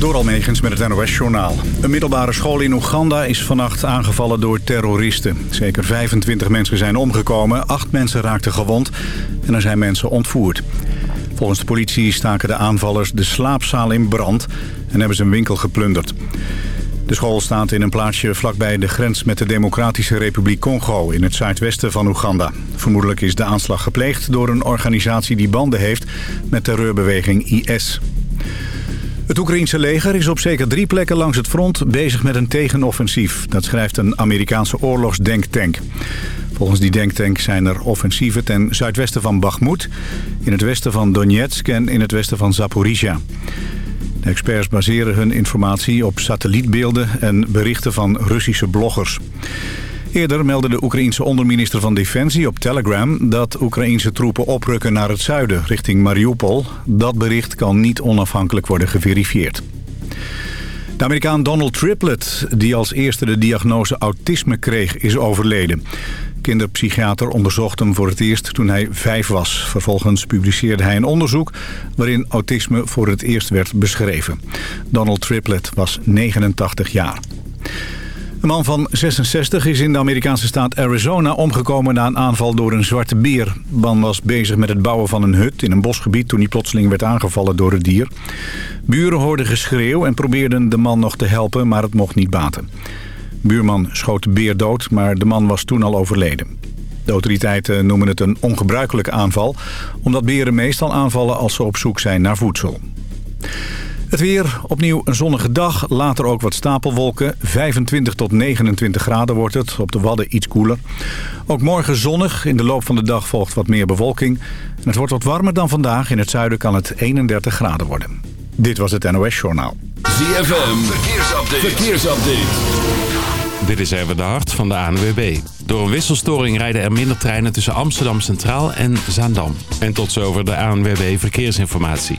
Door Almegens met het NOS-journaal. Een middelbare school in Oeganda is vannacht aangevallen door terroristen. Zeker 25 mensen zijn omgekomen, 8 mensen raakten gewond en er zijn mensen ontvoerd. Volgens de politie staken de aanvallers de slaapzaal in brand en hebben ze een winkel geplunderd. De school staat in een plaatsje vlakbij de grens met de Democratische Republiek Congo in het zuidwesten van Oeganda. Vermoedelijk is de aanslag gepleegd door een organisatie die banden heeft met terreurbeweging IS. Het Oekraïense leger is op zeker drie plekken langs het front bezig met een tegenoffensief. Dat schrijft een Amerikaanse oorlogsdenktank. Volgens die denktank zijn er offensieven ten zuidwesten van Bakhmut... in het westen van Donetsk en in het westen van Zaporizhia. De experts baseren hun informatie op satellietbeelden en berichten van Russische bloggers. Eerder meldde de Oekraïense onderminister van Defensie op Telegram... dat Oekraïense troepen oprukken naar het zuiden, richting Mariupol. Dat bericht kan niet onafhankelijk worden geverifieerd. De Amerikaan Donald Triplett, die als eerste de diagnose autisme kreeg, is overleden. Kinderpsychiater onderzocht hem voor het eerst toen hij vijf was. Vervolgens publiceerde hij een onderzoek waarin autisme voor het eerst werd beschreven. Donald Triplett was 89 jaar. Een man van 66 is in de Amerikaanse staat Arizona omgekomen na een aanval door een zwarte beer. Man was bezig met het bouwen van een hut in een bosgebied toen hij plotseling werd aangevallen door het dier. Buren hoorden geschreeuw en probeerden de man nog te helpen, maar het mocht niet baten. Buurman schoot de beer dood, maar de man was toen al overleden. De autoriteiten noemen het een ongebruikelijke aanval... omdat beren meestal aanvallen als ze op zoek zijn naar voedsel. Het weer, opnieuw een zonnige dag, later ook wat stapelwolken. 25 tot 29 graden wordt het, op de Wadden iets koeler. Ook morgen zonnig, in de loop van de dag volgt wat meer bewolking. En het wordt wat warmer dan vandaag, in het zuiden kan het 31 graden worden. Dit was het NOS Journaal. ZFM, verkeersupdate. verkeersupdate. Dit is even de hart van de ANWB. Door een wisselstoring rijden er minder treinen tussen Amsterdam Centraal en Zaandam. En tot zover de ANWB Verkeersinformatie.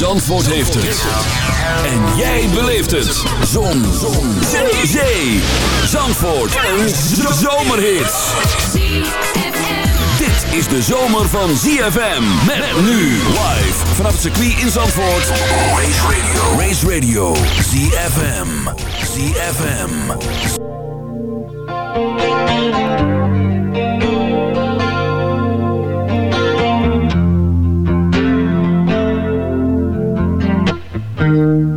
Zandvoort heeft het. En jij beleeft het. Zon. Zon. Zee. Zee. Zandvoort. Een zomerhit. Dit is de zomer van ZFM. Met nu live vanaf het circuit in Zandvoort. Race Radio. Race Radio. ZFM. ZFM. Mm-hmm.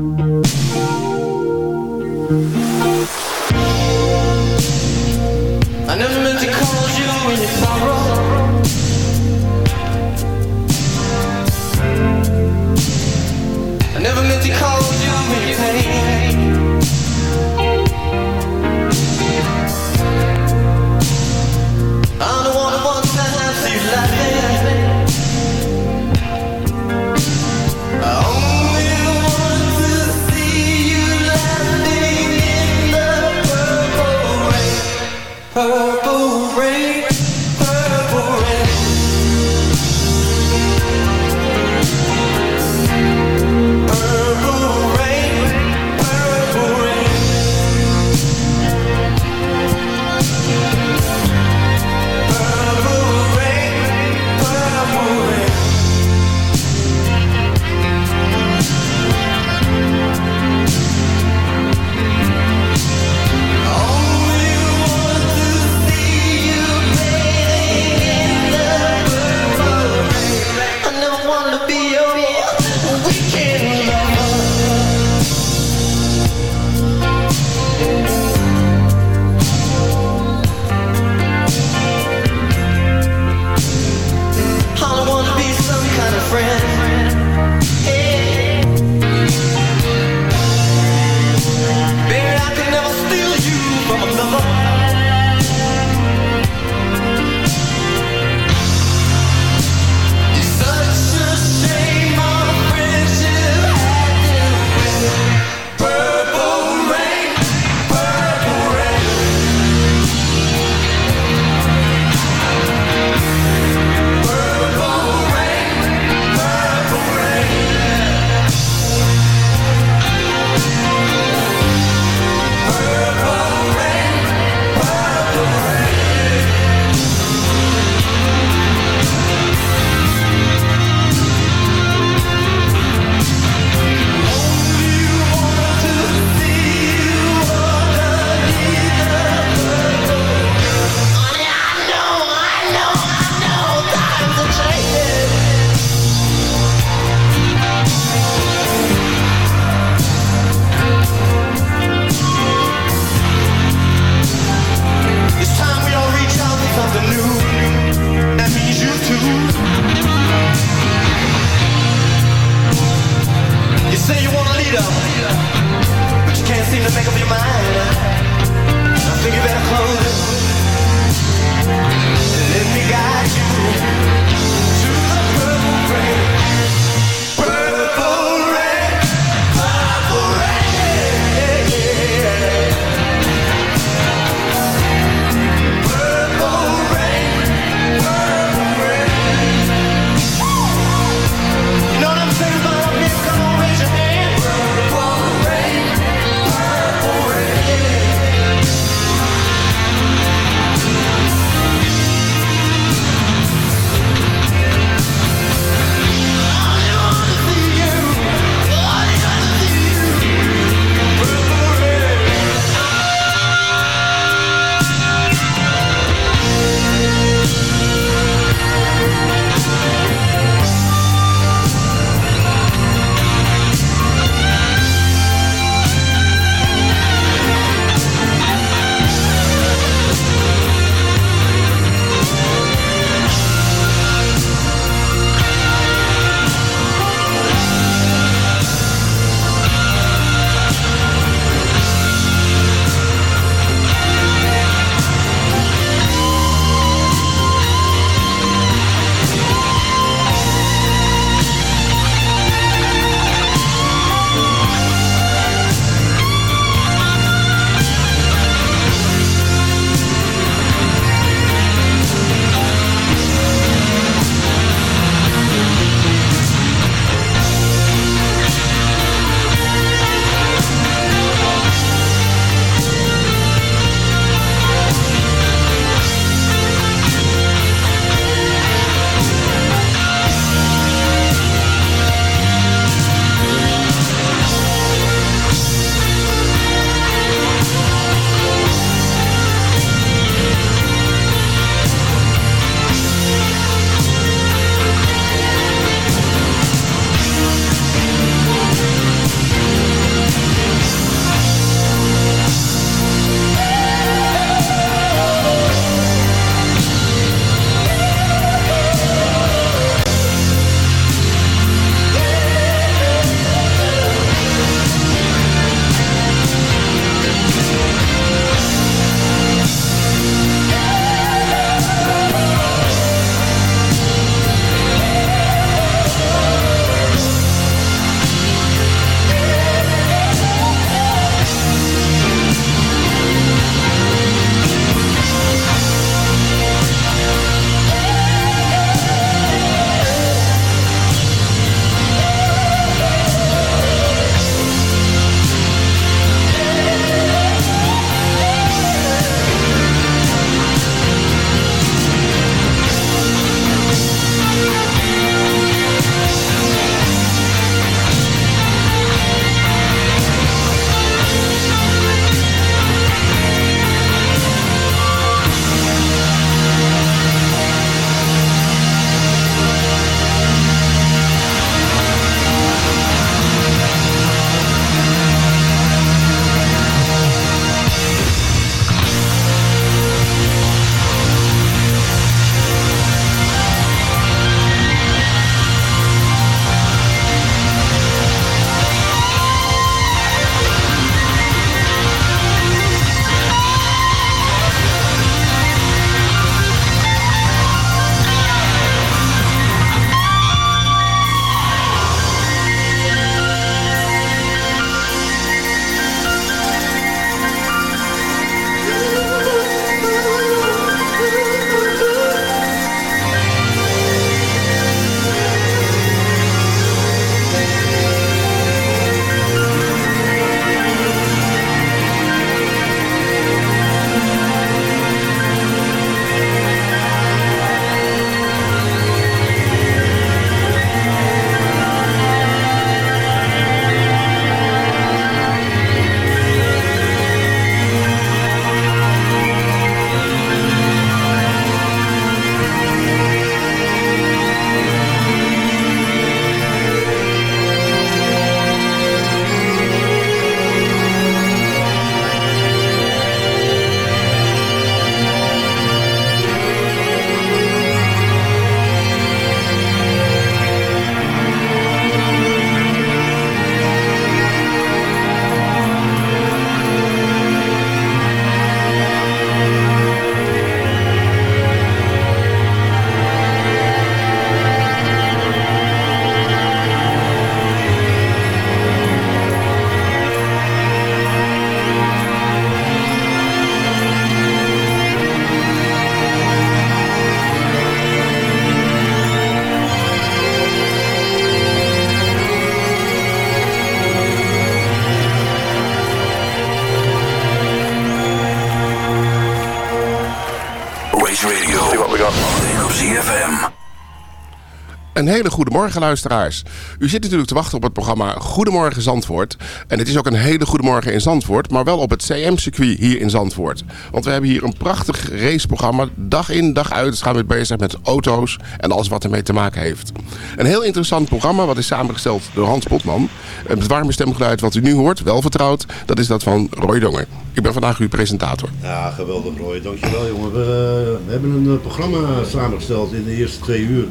Een hele goede morgen luisteraars. U zit natuurlijk te wachten op het programma Goedemorgen Zandvoort. En het is ook een hele goede morgen in Zandvoort, maar wel op het CM-circuit hier in Zandvoort. Want we hebben hier een prachtig raceprogramma. Dag in, dag uit gaan we bezig met auto's en alles wat ermee te maken heeft. Een heel interessant programma wat is samengesteld door Hans Potman. Het warme stemgeluid wat u nu hoort, wel vertrouwd, dat is dat van Roy Donger. Ik ben vandaag uw presentator. Ja, geweldig Roy. Dankjewel jongen. We, uh, we hebben een uh, programma samengesteld in de eerste twee uur.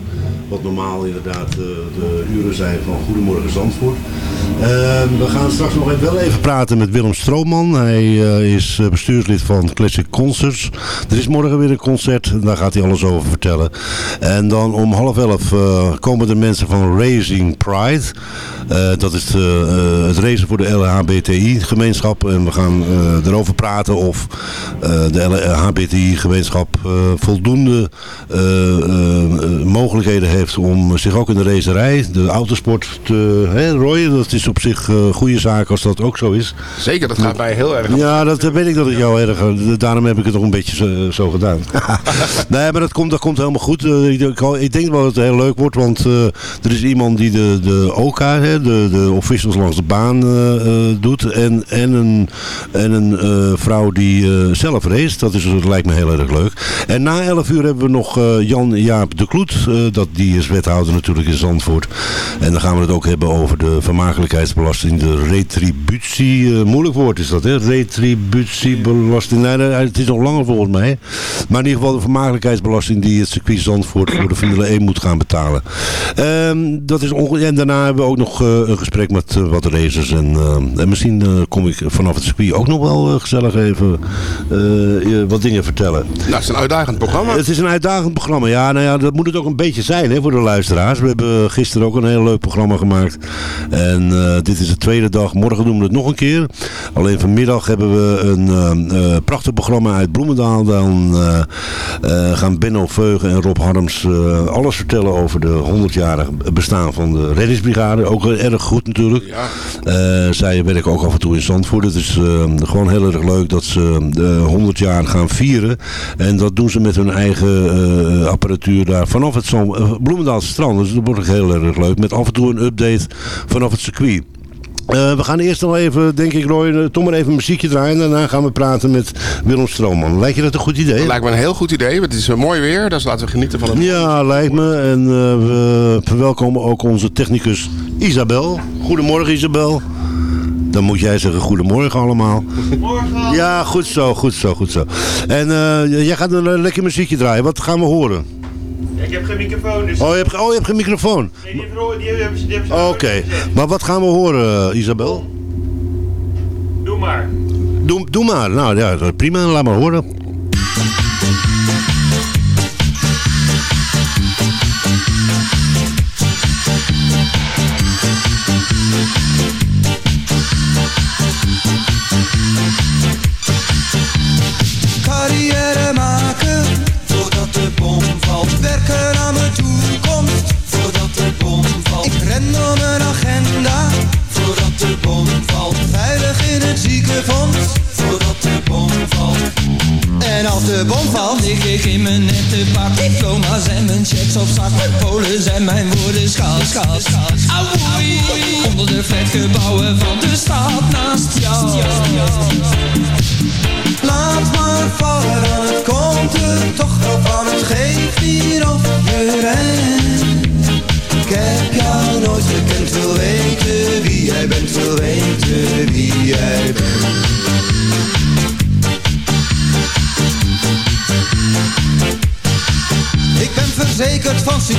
Wat normaal inderdaad uh, de uren zijn van Goedemorgen Zandvoort. Ehm, we gaan straks nog even, wel even praten met Willem Stroomman. Hij is bestuurslid van Classic Concerts. Er is morgen weer een concert. Daar gaat hij alles over vertellen. En dan om half elf komen de mensen van Racing Pride. dat is het racen voor de LHBTI-gemeenschap. En we gaan erover praten of de HBTI-gemeenschap uh, voldoende mogelijkheden heeft om zich ook in de racerij, de autosport te hè, Roy, dat is op zich een goede zaak als dat ook zo is. Zeker, dat gaat mij heel erg Ja, dat weet ik dat ik jou erg, daarom heb ik het nog een beetje zo, zo gedaan. nee, maar dat komt, dat komt helemaal goed. Ik, ik, denk wel dat het heel leuk wordt, want er is iemand die de, de OK, hè, de, de officials langs de baan doet en, en een, en een uh, vrouw die zelf race. Dat, is, dat lijkt me heel erg leuk. En na 11 uur hebben we nog uh, Jan-Jaap de Kloet. dat, die is wethouder natuurlijk in Zandvoort. En dan gaan we het ook hebben over de vermakelijkheidsbelasting. De retributie. moeilijk woord is dat hè. Retributiebelasting. Nee, het is nog langer volgens mij. Maar in ieder geval de vermakelijkheidsbelasting die het circuit Zandvoort voor de Formule 1 moet gaan betalen. Um, dat is en daarna hebben we ook nog een gesprek met wat racers. En, en misschien kom ik vanaf het circuit ook nog wel gezellig even wat dingen vertellen. Nou, het is een uitdagend programma. Het is een uitdagend programma. Ja, nou ja, dat moet het ook een beetje zijn hè, voor de luisteraars. We hebben gisteren ook een heel leuk programma gemaakt. En uh, dit is de tweede dag. Morgen doen we het nog een keer. Alleen vanmiddag hebben we een uh, prachtig programma uit Bloemendaal. Dan gaan Benno Veugen en Rob Harms alles vertellen over de 100-jarig bestaan van de reddingsbrigade. Ook erg goed natuurlijk. Ja. zij werken ook af en toe in Zandvoort. Het is gewoon heel erg leuk dat ze de 100 jaar gaan vieren. En dat doen ze met hun eigen apparatuur daar vanaf het Bloemendaalse strand. Dus dat wordt heel erg leuk. Met af en toe een update vanaf het circuit. Uh, we gaan eerst nog even, denk ik Roy, uh, toch maar even een muziekje draaien. En daarna gaan we praten met Willem Stroomman. Lijkt je dat een goed idee? Dat lijkt me een heel goed idee. Het is mooi weer, dus laten we genieten van het Ja, lijkt me. En uh, we verwelkomen ook onze technicus Isabel. Goedemorgen Isabel. Dan moet jij zeggen goedemorgen allemaal. Goedemorgen. Ja, goed zo, goed zo, goed zo. En uh, jij gaat een lekker muziekje draaien. Wat gaan we horen? Ja, ik heb geen microfoon. Dus... Oh, je hebt, oh, je hebt geen microfoon? Nee, die hebben, die hebben, die hebben Oké, okay. maar wat gaan we horen, Isabel? Doe maar. Doe, doe maar. Nou ja, prima. Laat maar horen.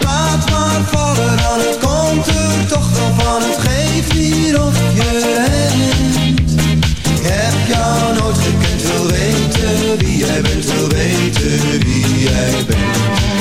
Laat maar vallen, dan het komt er toch wel van. Het geeft hier of je rent Ik heb jou nooit gekend, wil weten wie jij bent Wil weten wie jij bent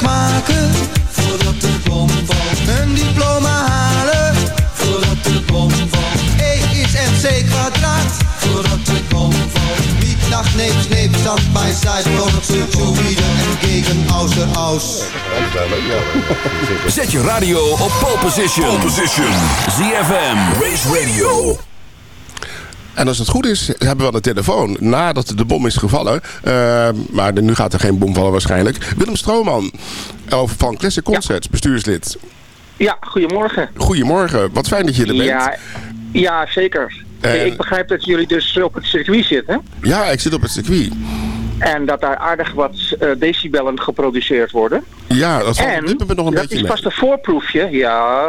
huiswerk maken Voordat de bom valt Een diploma halen Voordat de bom valt E is MC kwadraat Voordat de bom valt Niet nach neemt stand bij side Voor zu wieder en gegen außer aus Zet je radio op pole position. Pole position. ZFM. Race Radio. En als het goed is, hebben we aan de telefoon, nadat de bom is gevallen... eh, maar nu gaat er geen bom vallen waarschijnlijk... Willem Strooman over van Classic Concerts, bestuurslid. Ja, goedemorgen. Goedemorgen, wat fijn dat je er bent. Ja, ja zeker. Ik begrijp dat jullie dus op het circuit zitten. Ja, ik zit op het circuit. En dat daar aardig wat eh, decibellen geproduceerd worden. Ja, dat valt En moment nog een dat beetje is vast een voorproefje, ja.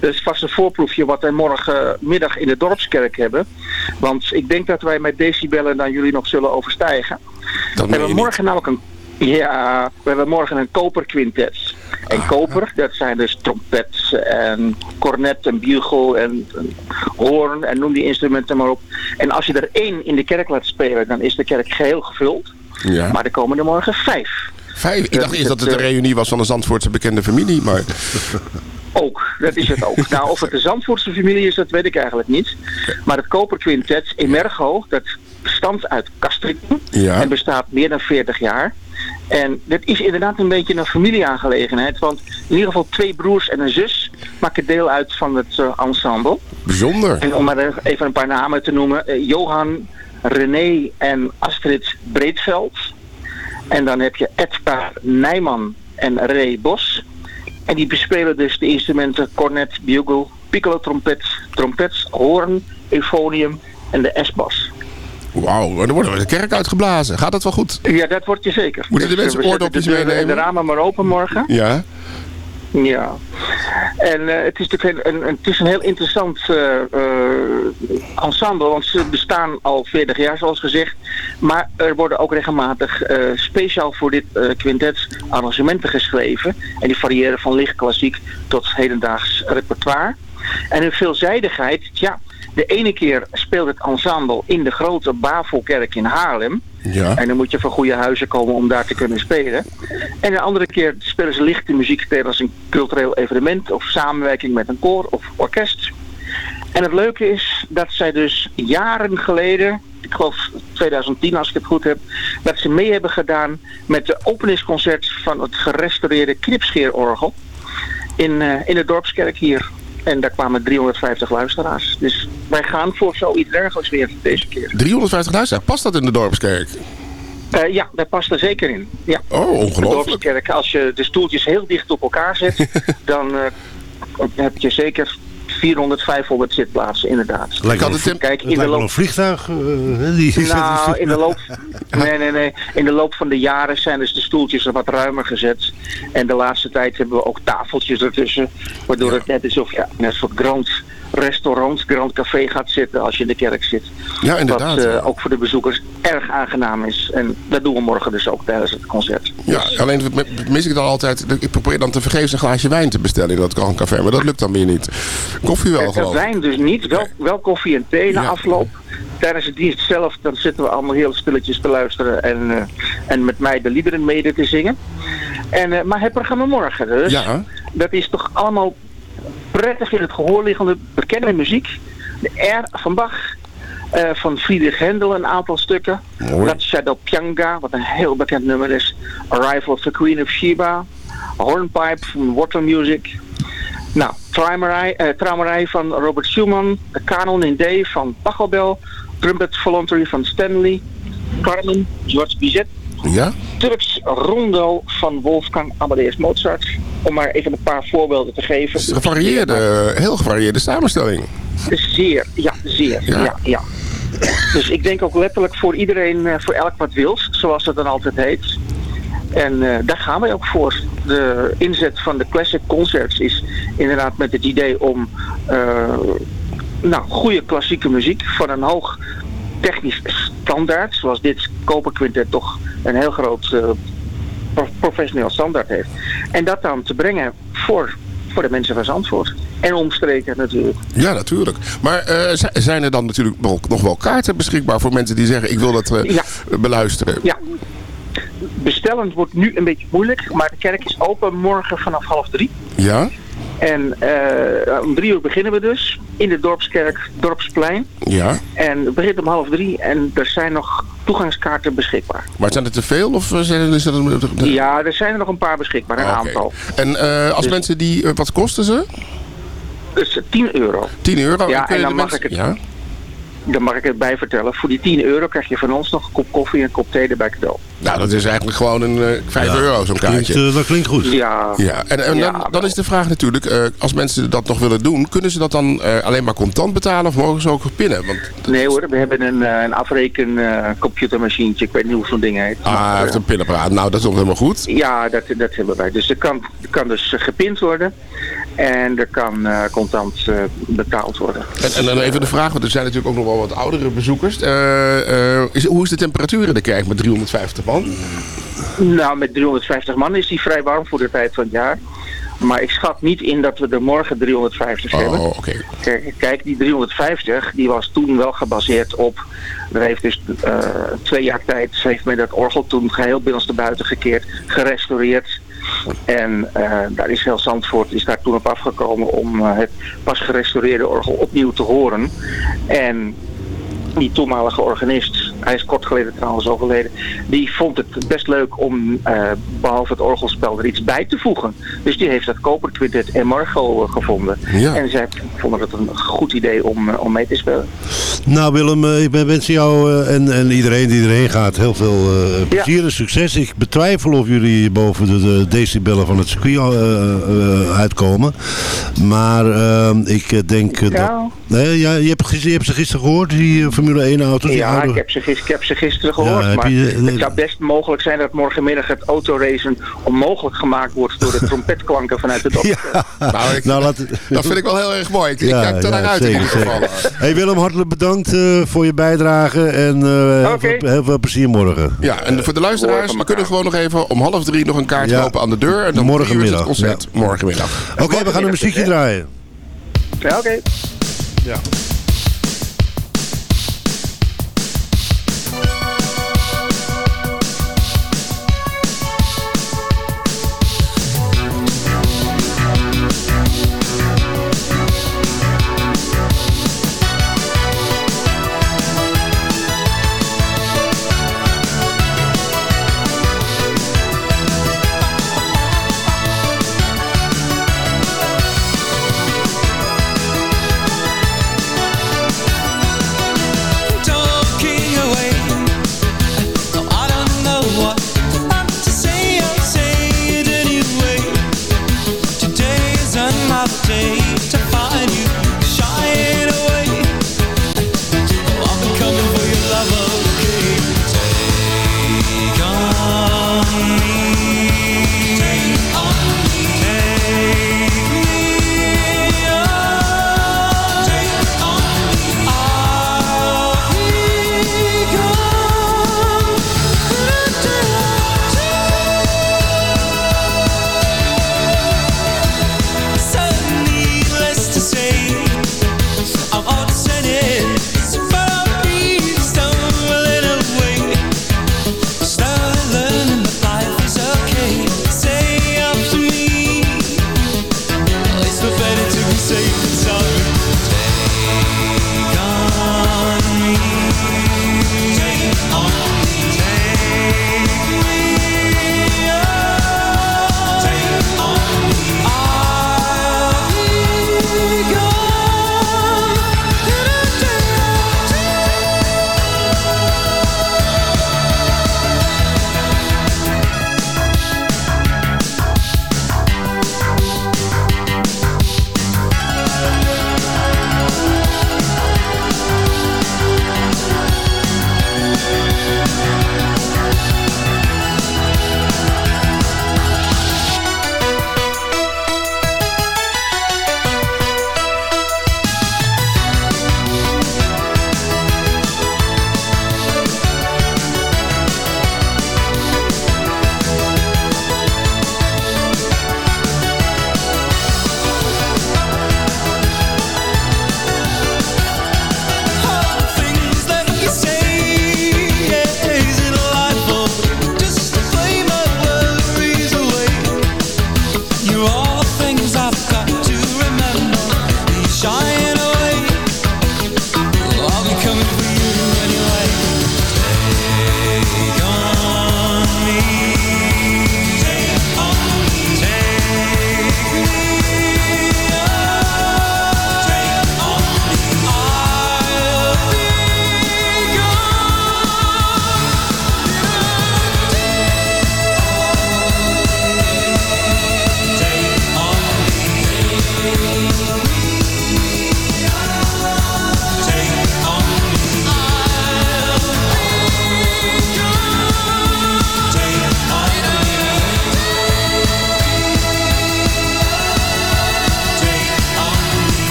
Dat is vast een voorproefje wat wij morgenmiddag in de dorpskerk hebben. Want ik denk dat wij met decibellen dan jullie nog zullen overstijgen. Dat we hebben morgen namelijk een... Ja, we hebben morgen een koperquintet. Ah. En koper, dat zijn dus trompet en cornet en bugle en, en hoorn en noem die instrumenten maar op. En als je er één in de kerk laat spelen, dan is de kerk geheel gevuld. Ja. Maar er komen er morgen vijf. Vijf. Ik dacht is eerst dat het een eh, reunie was van een Zandvoortse bekende familie, maar... Ook, dat is het ook. nou, of het de Zandvoortse familie is, dat weet ik eigenlijk niet. Maar het Koperquintet Emergo, dat stamt uit Castricum Ja. en bestaat meer dan 40 jaar. En dit is inderdaad een beetje een familieaangelegenheid, want in ieder geval twee broers en een zus maken deel uit van het eh, ensemble. Bijzonder. En om maar even een paar namen te noemen, eh, Johan, René en Astrid Breedveld. En dan heb je Edgar Nijman en Ray Bos. En die bespelen dus de instrumenten cornet, bugle, piccolo trompet, trompet, hoorn, euphonium en de S-bas. Wauw, dan worden we de kerk uitgeblazen. Gaat dat wel goed? Ja, dat wordt je zeker. Moeten de Dus, mensen oordopjes de, deuren en meenemen? De ramen maar open morgen. Ja. Ja. En eh, het is natuurlijk een, een, het is een heel interessant eh, eh, ensemble, want ze bestaan al 40 jaar zoals gezegd. Maar er worden ook regelmatig speciaal voor dit quintet arrangementen geschreven. En die variëren van licht klassiek tot hedendaags repertoire. En hun veelzijdigheid, ja, de ene keer speelt het ensemble in de grote Bavelkerk in Haarlem. Ja. En dan moet je van goede huizen komen om daar te kunnen spelen. En een andere keer spelen ze lichte muziek tijdens een cultureel evenement of samenwerking met een koor of orkest. En het leuke is dat zij dus jaren geleden, ik geloof 2010 als ik het goed heb, dat ze mee hebben gedaan met de openingsconcert van het gerestaureerde knipscheerorgel in, eh, in de dorpskerk hier. En daar kwamen 350 luisteraars. Dus wij gaan voor zoiets dergelijks weer deze keer. 350 luisteraars. Past dat in de dorpskerk? Eh, ja, daar past er zeker in. Ja. Oh, De ongelooflijk. dorpskerk, als je de stoeltjes heel dicht op elkaar zet, dan eh, heb je zeker 400, 500 zitplaatsen, inderdaad. Lijkt het hem- Kijk, het in de loop... een vliegtuig. hè, die Nou, in de loop... Nee, nee, nee. In de loop van de jaren zijn dus de stoeltjes er wat ruimer gezet. En de laatste tijd hebben we ook tafeltjes ertussen. Waardoor het net is of je in een soort grand restaurant, grand café gaat zitten als je in de kerk zit. Ja, inderdaad. Wat eh, ook voor de bezoekers erg aangenaam is. En dat doen we morgen dus ook tijdens het concert. Ja, alleen mis ik dan altijd. Ik probeer dan te vergeefs een glaasje wijn te bestellen in dat café, maar dat lukt dan weer niet. Koffie wel, Eh, geloof ik. wijn dus niet, wel, wel koffie en thee na Ja. afloop. Tijdens de dienst zelf, dan zitten we allemaal heel stilletjes te luisteren en, eh, en met mij de liederen mede te zingen. En, maar het programma morgen dus, Ja. dat is toch allemaal prettig in het gehoor liggende bekende muziek. De R van Bach, eh, van Friedrich Händel een aantal stukken. Lazza del Pianga, wat een heel bekend nummer is. Arrival of the Queen of Sheba. Hornpipe van Water Music. Nou, eh, Traumerij van Robert Schumann. De Canon in D van Pachelbel. Trumpet Voluntary van Stanley. Carmen, George Bizet. Ja? Turks Rondo van Wolfgang Amadeus Mozart. Om maar even een paar voorbeelden te geven. Het is een gevarieerde, heel gevarieerde samenstelling. Zeer, ja, zeer. Ja. Ja. Ja, Dus ik denk ook letterlijk voor iedereen, eh, voor elk wat wils, zoals het dan altijd heet. En eh, daar gaan wij ook voor. De inzet van de Classic Concerts is inderdaad met het idee om eh, nou, goede klassieke muziek van een hoog technisch standaard, zoals dit Koperquintet toch een heel groot eh, pro- professioneel standaard heeft. En dat dan te brengen voor, voor de mensen van Zandvoort. En omstreken natuurlijk. Ja, natuurlijk. Maar eh, zijn er dan natuurlijk nog, nog wel kaarten beschikbaar voor mensen die zeggen ik wil dat eh, Ja. beluisteren? Ja. Bestellen wordt nu een beetje moeilijk, maar de kerk is open morgen vanaf half drie. Ja? En eh, om drie uur beginnen we dus in de dorpskerk Dorpsplein. Ja. En het begint om half drie en er zijn nog toegangskaarten beschikbaar. Maar zijn er te veel of eh, zijn er, is dat een... Ja, er zijn er nog een paar beschikbaar, een Ah, aantal. En eh, als Dus- mensen die... wat kosten ze? Dus 10 euro. 10 euro? Ja, en dan mag mensen- ik het- Ja? Daar mag ik het bij vertellen. Voor die 10 euro krijg je van ons nog een kop koffie en een kop thee erbij cadeau. Nou, dat is eigenlijk gewoon een eh 5 Ja, euro zo'n Klinkt, kaartje. eh, dat klinkt goed. Ja, Ja, en, en dan, dan is de vraag natuurlijk, eh, als mensen dat nog willen doen, kunnen ze dat dan eh, alleen maar contant betalen of mogen ze ook pinnen? Want nee hoor, we hebben een, eh, een afreken eh, computermachientje. Ik weet niet hoe zo'n ding heet. ah, heeft een pinapparaat. Nou, dat is nog helemaal goed. Ja, dat, dat hebben wij. Dus er kan, er kan dus gepind worden. En er kan eh, contant eh, betaald worden. En, en dan even de vraag, want er zijn natuurlijk ook nog wel wat oudere bezoekers. Eh, eh, is, hoe is de temperatuur in de kerk met 350 man? Nou, met 350 man is die vrij warm voor de tijd van het jaar. Maar ik schat niet in dat we er morgen 350 hebben. Oh, oké. Kijk, kijk, die 350 die was toen wel gebaseerd op. Er heeft dus eh, twee jaar tijd heeft men dat orgel toen geheel binnenstebuiten gekeerd, gerestaureerd. En eh, daar is heel Zandvoort is daar toen op afgekomen om eh, het pas gerestaureerde orgel opnieuw te horen. En die toenmalige organist, hij is kort geleden trouwens overleden, die vond het best leuk om eh, behalve het orgelspel er iets bij te voegen. Dus die heeft dat koperquintet en Margot eh, gevonden. Ja. En zij vonden het een goed idee om, eh, om mee te spelen. Nou Willem, ik wens jou en, en iedereen die erheen gaat heel veel plezier en succes. Ik betwijfel of jullie boven de, de decibellen van het circuit uitkomen. Maar eh, ik denk dat... Ja. Nee, ja, je, hebt, je hebt ze gisteren gehoord, die Formule 1 auto's. Ja, oude- ik heb, ze gisteren, ik heb ze gisteren gehoord. Ja, maar je- het zou best mogelijk zijn dat morgenmiddag het autoracen onmogelijk gemaakt wordt door de trompetklanken vanuit de dorp. Ja. Nou, ik- Nou, laat- Dat vind ik wel heel erg mooi. Ik, ik Ja, kijk er ja, naar uit in ieder geval. Hey Willem, hartelijk bedankt eh, voor je bijdrage en eh, heel, veel, heel veel plezier morgen. Ja, en voor de luisteraars, we kunnen gewoon nog even om half drie nog een kaart Ja. kopen aan de deur. En dan het Morgenmiddag, concert. Morgenmiddag. Oké, we gaan een muziekje draaien. Ja, oké. Thank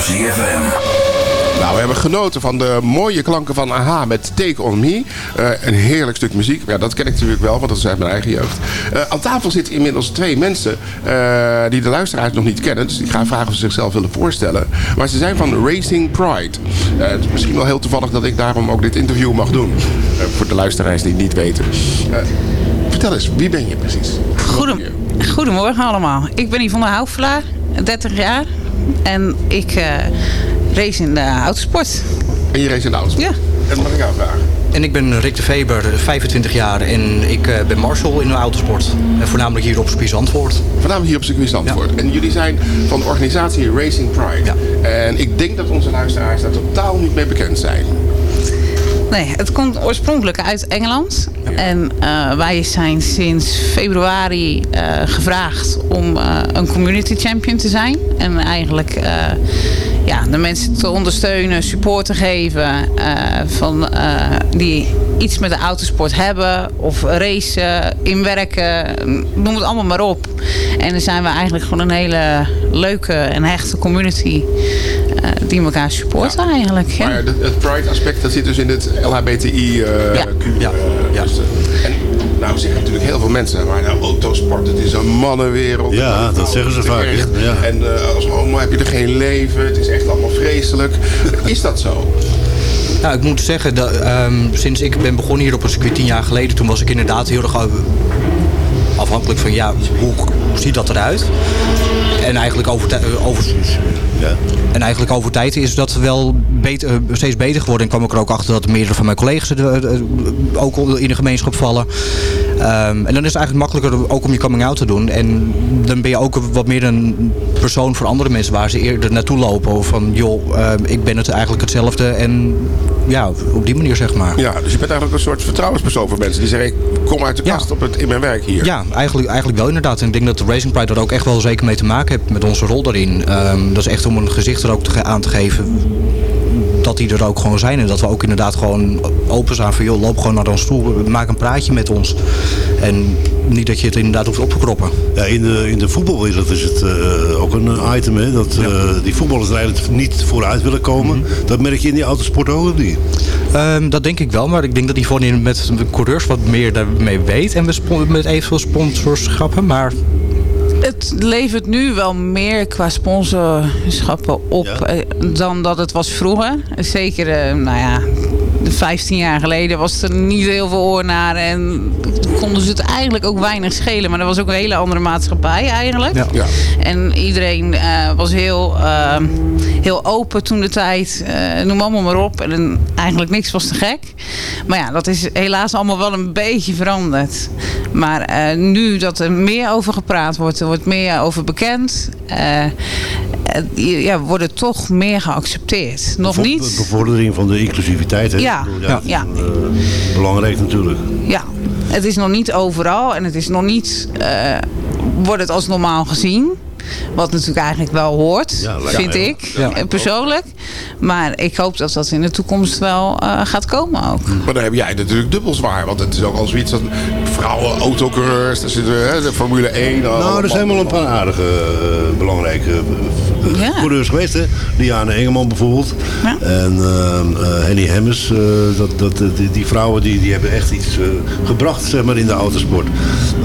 op ZFM. Nou, we hebben genoten van de mooie klanken van AHA met Take On Me. Eh, een heerlijk stuk muziek. Ja, dat ken ik natuurlijk wel, want dat is uit mijn eigen jeugd. Eh, aan tafel zitten inmiddels twee mensen eh, die de luisteraars nog niet kennen. Dus ik ga vragen of ze zichzelf willen voorstellen. Maar ze zijn van Racing Pride. Eh, het is misschien wel heel toevallig dat ik daarom ook dit interview mag doen. Eh, voor de luisteraars die het niet weten. Eh, vertel eens, wie ben je precies? Goedem Goedemorgen allemaal. Ik ben Yvonne Houfelaar, 30 jaar. En ik eh, race in de autosport. En je race in de autosport? Ja. En mag ik jou vragen? En ik ben Rick de Veber, 25 jaar en ik eh, ben marshal in de autosport. En voornamelijk hier op circuit Zandvoort. Voornamelijk hier op circuit Zandvoort. En jullie zijn van de organisatie Racing Pride. En ik denk dat onze luisteraars daar totaal niet mee bekend zijn. Nee, het komt oorspronkelijk uit Engeland. En eh, wij zijn sinds februari eh, gevraagd om eh, een community champion te zijn. En eigenlijk ja, de mensen te ondersteunen, support te geven van, die iets met de autosport hebben of racen, inwerken, noem het allemaal maar op. En dan zijn we eigenlijk gewoon een hele leuke en hechte community die elkaar supporten eigenlijk. Ja. Maar het, het Pride aspect dat zit dus in het LHBTI uh, Ja. Ja. en nou zeggen natuurlijk heel veel mensen, maar nou, autosport, het is een mannenwereld. Ja, Nou, dat zeggen ze vaak, echt-? Ja. En eh, als homo heb je er geen leven, het is echt allemaal vreselijk. Is dat zo? Nou, ik moet zeggen, dat, ehm, sinds ik ben begonnen hier op een circuit tien jaar geleden, toen was ik inderdaad heel erg eh, afhankelijk van, ja, hoe, hoe ziet dat eruit? En eigenlijk over, eh, over, en eigenlijk over tijd is dat wel beter, eh, steeds beter geworden. En kwam ik er ook achter dat meerdere van mijn collega's eh, ook in de gemeenschap vallen. Ehm, en dan is het eigenlijk makkelijker ook om je coming out te doen. En dan ben je ook wat meer een persoon voor andere mensen waar ze eerder naartoe lopen. Of van, joh, eh, ik ben het eigenlijk hetzelfde. En ja, op die manier zeg maar. Ja, dus je bent eigenlijk een soort vertrouwenspersoon voor mensen die zeggen, ik kom uit de kast op het, in mijn werk hier. Ja, eigenlijk, eigenlijk wel inderdaad. En ik denk dat de Racing Pride er ook echt wel zeker mee te maken heeft met onze rol daarin. Ehm, dat is echt om een gezicht er ook te aan te geven dat die er ook gewoon zijn. En dat we ook inderdaad gewoon open zijn van joh, loop gewoon naar ons toe. Maak een praatje met ons. En niet dat je het inderdaad hoeft op te kroppen. Ja, in, de, in de voetbalwereld is het eh, ook een eh, item, hè, dat eh, die voetballers er eigenlijk niet vooruit willen komen. Mhm. Dat merk je in die autosport ook, niet? Ehm, dat denk ik wel, maar ik denk dat in- met de coureurs wat meer daarmee weet. En met, spon- met evenveel sponsorschappen. Maar Het levert nu wel meer qua sponsorschappen op eh, dan dat het was vroeger. Zeker, eh, nou ja, 15 jaar geleden was er niet heel veel oor naar. En konden ze het eigenlijk ook weinig schelen. Maar dat was ook een hele andere maatschappij eigenlijk. Ja. En iedereen eh, was heel, eh, heel open toen de tijd. eh, noem allemaal maar op. En eigenlijk niks was te gek. Maar ja, dat is helaas allemaal wel een beetje veranderd. Maar nu dat er meer over gepraat wordt, er wordt meer over bekend. Eh, ja, wordt het toch meer geaccepteerd. Nog Bevo- niet. Bevordering van de inclusiviteit, hè? Ja, ja. is, eh, belangrijk natuurlijk. Ja, het is nog niet overal en het is nog niet, eh, wordt het als normaal gezien. Wat natuurlijk eigenlijk wel hoort, Ja, vind ik. Ja. persoonlijk. Maar ik hoop dat dat in de toekomst wel eh, gaat komen ook. Maar dan heb jij natuurlijk dubbel zwaar. Want het is ook al zoiets dat vrouwen, autocoureurs, daar zitten hè, de Formule 1. Nou, er zijn wel een paar aardige, eh, belangrijke Ja. coureurs geweest, hè? Diana Engelman bijvoorbeeld. En eh, Henny Hemmers. eh, dat, dat, die, die vrouwen die, die hebben echt iets gebracht zeg maar, in de autosport.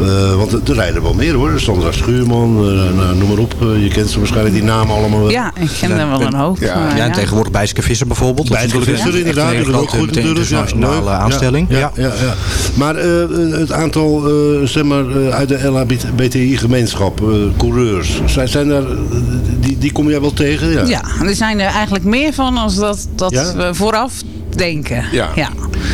Eh, want er rijden wel meer hoor. Sandra Schuurman, nou, noem maar op. Je kent ze waarschijnlijk die namen allemaal wel. Ja, ik ken er wel een hoop. Ja, maar ja, en tegenwoordig Bijske Visser bijvoorbeeld. Dat is Bijske Visser, inderdaad. Een Dat is ook grote goed natuurlijk. Internationale leuk. aanstelling. Ja, Ja. ja, ja. Maar eh, het aantal, eh, zeg maar, eh, uit de LHBTI-gemeenschap, eh, coureurs, zijn, zijn daar, die, die kom jij wel tegen? Ja. Ja, er zijn er eigenlijk meer van als dat, dat Ja? we vooraf denken. Ja.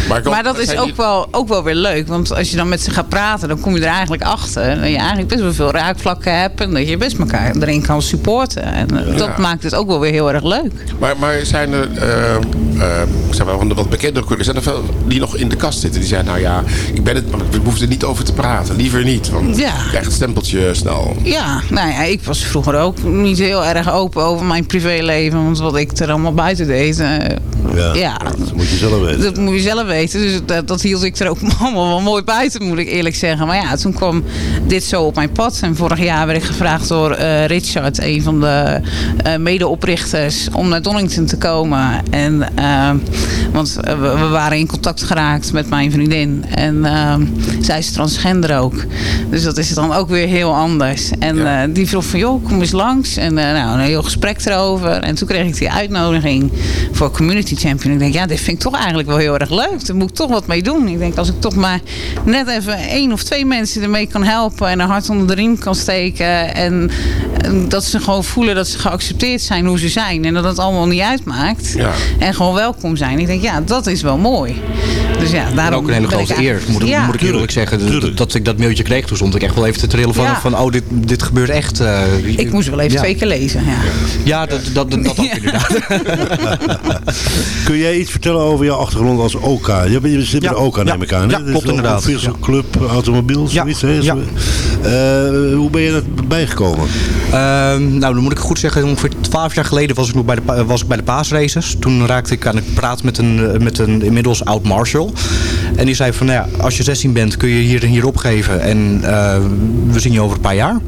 Maar, Maar dat is ook wel, ook wel weer leuk. Want als je dan met ze gaat praten, dan kom je er eigenlijk achter. Dat je eigenlijk best wel veel raakvlakken hebt. En dat je best elkaar erin kan supporten. En dat maakt het ook wel weer heel erg leuk. Maar, maar zijn er, zeg wel, van de wat bekendere coureurs, zijn er veel die nog in de kast zitten? Die zeggen, nou ja, ik ben het, maar we hoeven er niet over te praten. Liever niet, want Ja. je krijgt het stempeltje snel. Ja, nou ja, ik was vroeger ook niet heel erg open over mijn privéleven. Want wat ik er allemaal buiten deed. eh, Ja, ja, dat moet je zelf weten. Dat moet je zelf weten. Dus dat, dat hield ik er ook allemaal wel mooi buiten, moet ik eerlijk zeggen. Maar ja, toen kwam dit zo op mijn pad. En vorig jaar werd ik gevraagd door eh, Richard, een van de eh, medeoprichters, om naar Donington te komen. En, eh, want eh, we, we waren in contact geraakt met mijn vriendin. En eh, zij is transgender ook. Dus dat is dan ook weer heel anders. En eh, die vroeg van, joh, kom eens langs. En eh, nou, een heel gesprek erover. En toen kreeg ik die uitnodiging voor Community Champion. Ik denk, ja, dit vind ik toch eigenlijk wel heel erg leuk. Daar moet ik toch wat mee doen. Ik denk, als ik toch maar net even één of twee mensen ermee kan helpen. En een hart onder de riem kan steken. En, en dat ze gewoon voelen dat ze geaccepteerd zijn hoe ze zijn. En dat het allemaal niet uitmaakt. Ja. En gewoon welkom zijn. Ik denk, ja, dat is wel mooi. Dus ja, En daarom ook een hele grote eer, moet, ik- Ja. moet ik eerlijk zeggen. Dat, dat ik dat mailtje kreeg, toen stond ik echt wel even te trillen van, Ja. van oh, dit, dit gebeurt echt. eh, Ik moest wel even ja. twee keer lezen. Ja. Ja, dat, dat, dat, dat ook inderdaad. Kun jij iets vertellen over jouw achtergrond als OK? Je, bent- je zit bij Ja, de OK, ja, neem ik aan. hè? ja, Dat is klopt een inderdaad. Ja. Club Automobiel, Ja, zoiets. Hè? Zo- Eh, hoe ben je er bijgekomen? Ehm, nou, dan moet ik goed zeggen, ongeveer 12 jaar geleden was ik nog bij de, was ik bij de paasraces. Toen raakte ik aan het praten met een, eh, met een inmiddels oud marshal. En die zei van, nou ja, als je 16 bent kun je hier, hier opgeven. En eh, we zien je over een paar jaar.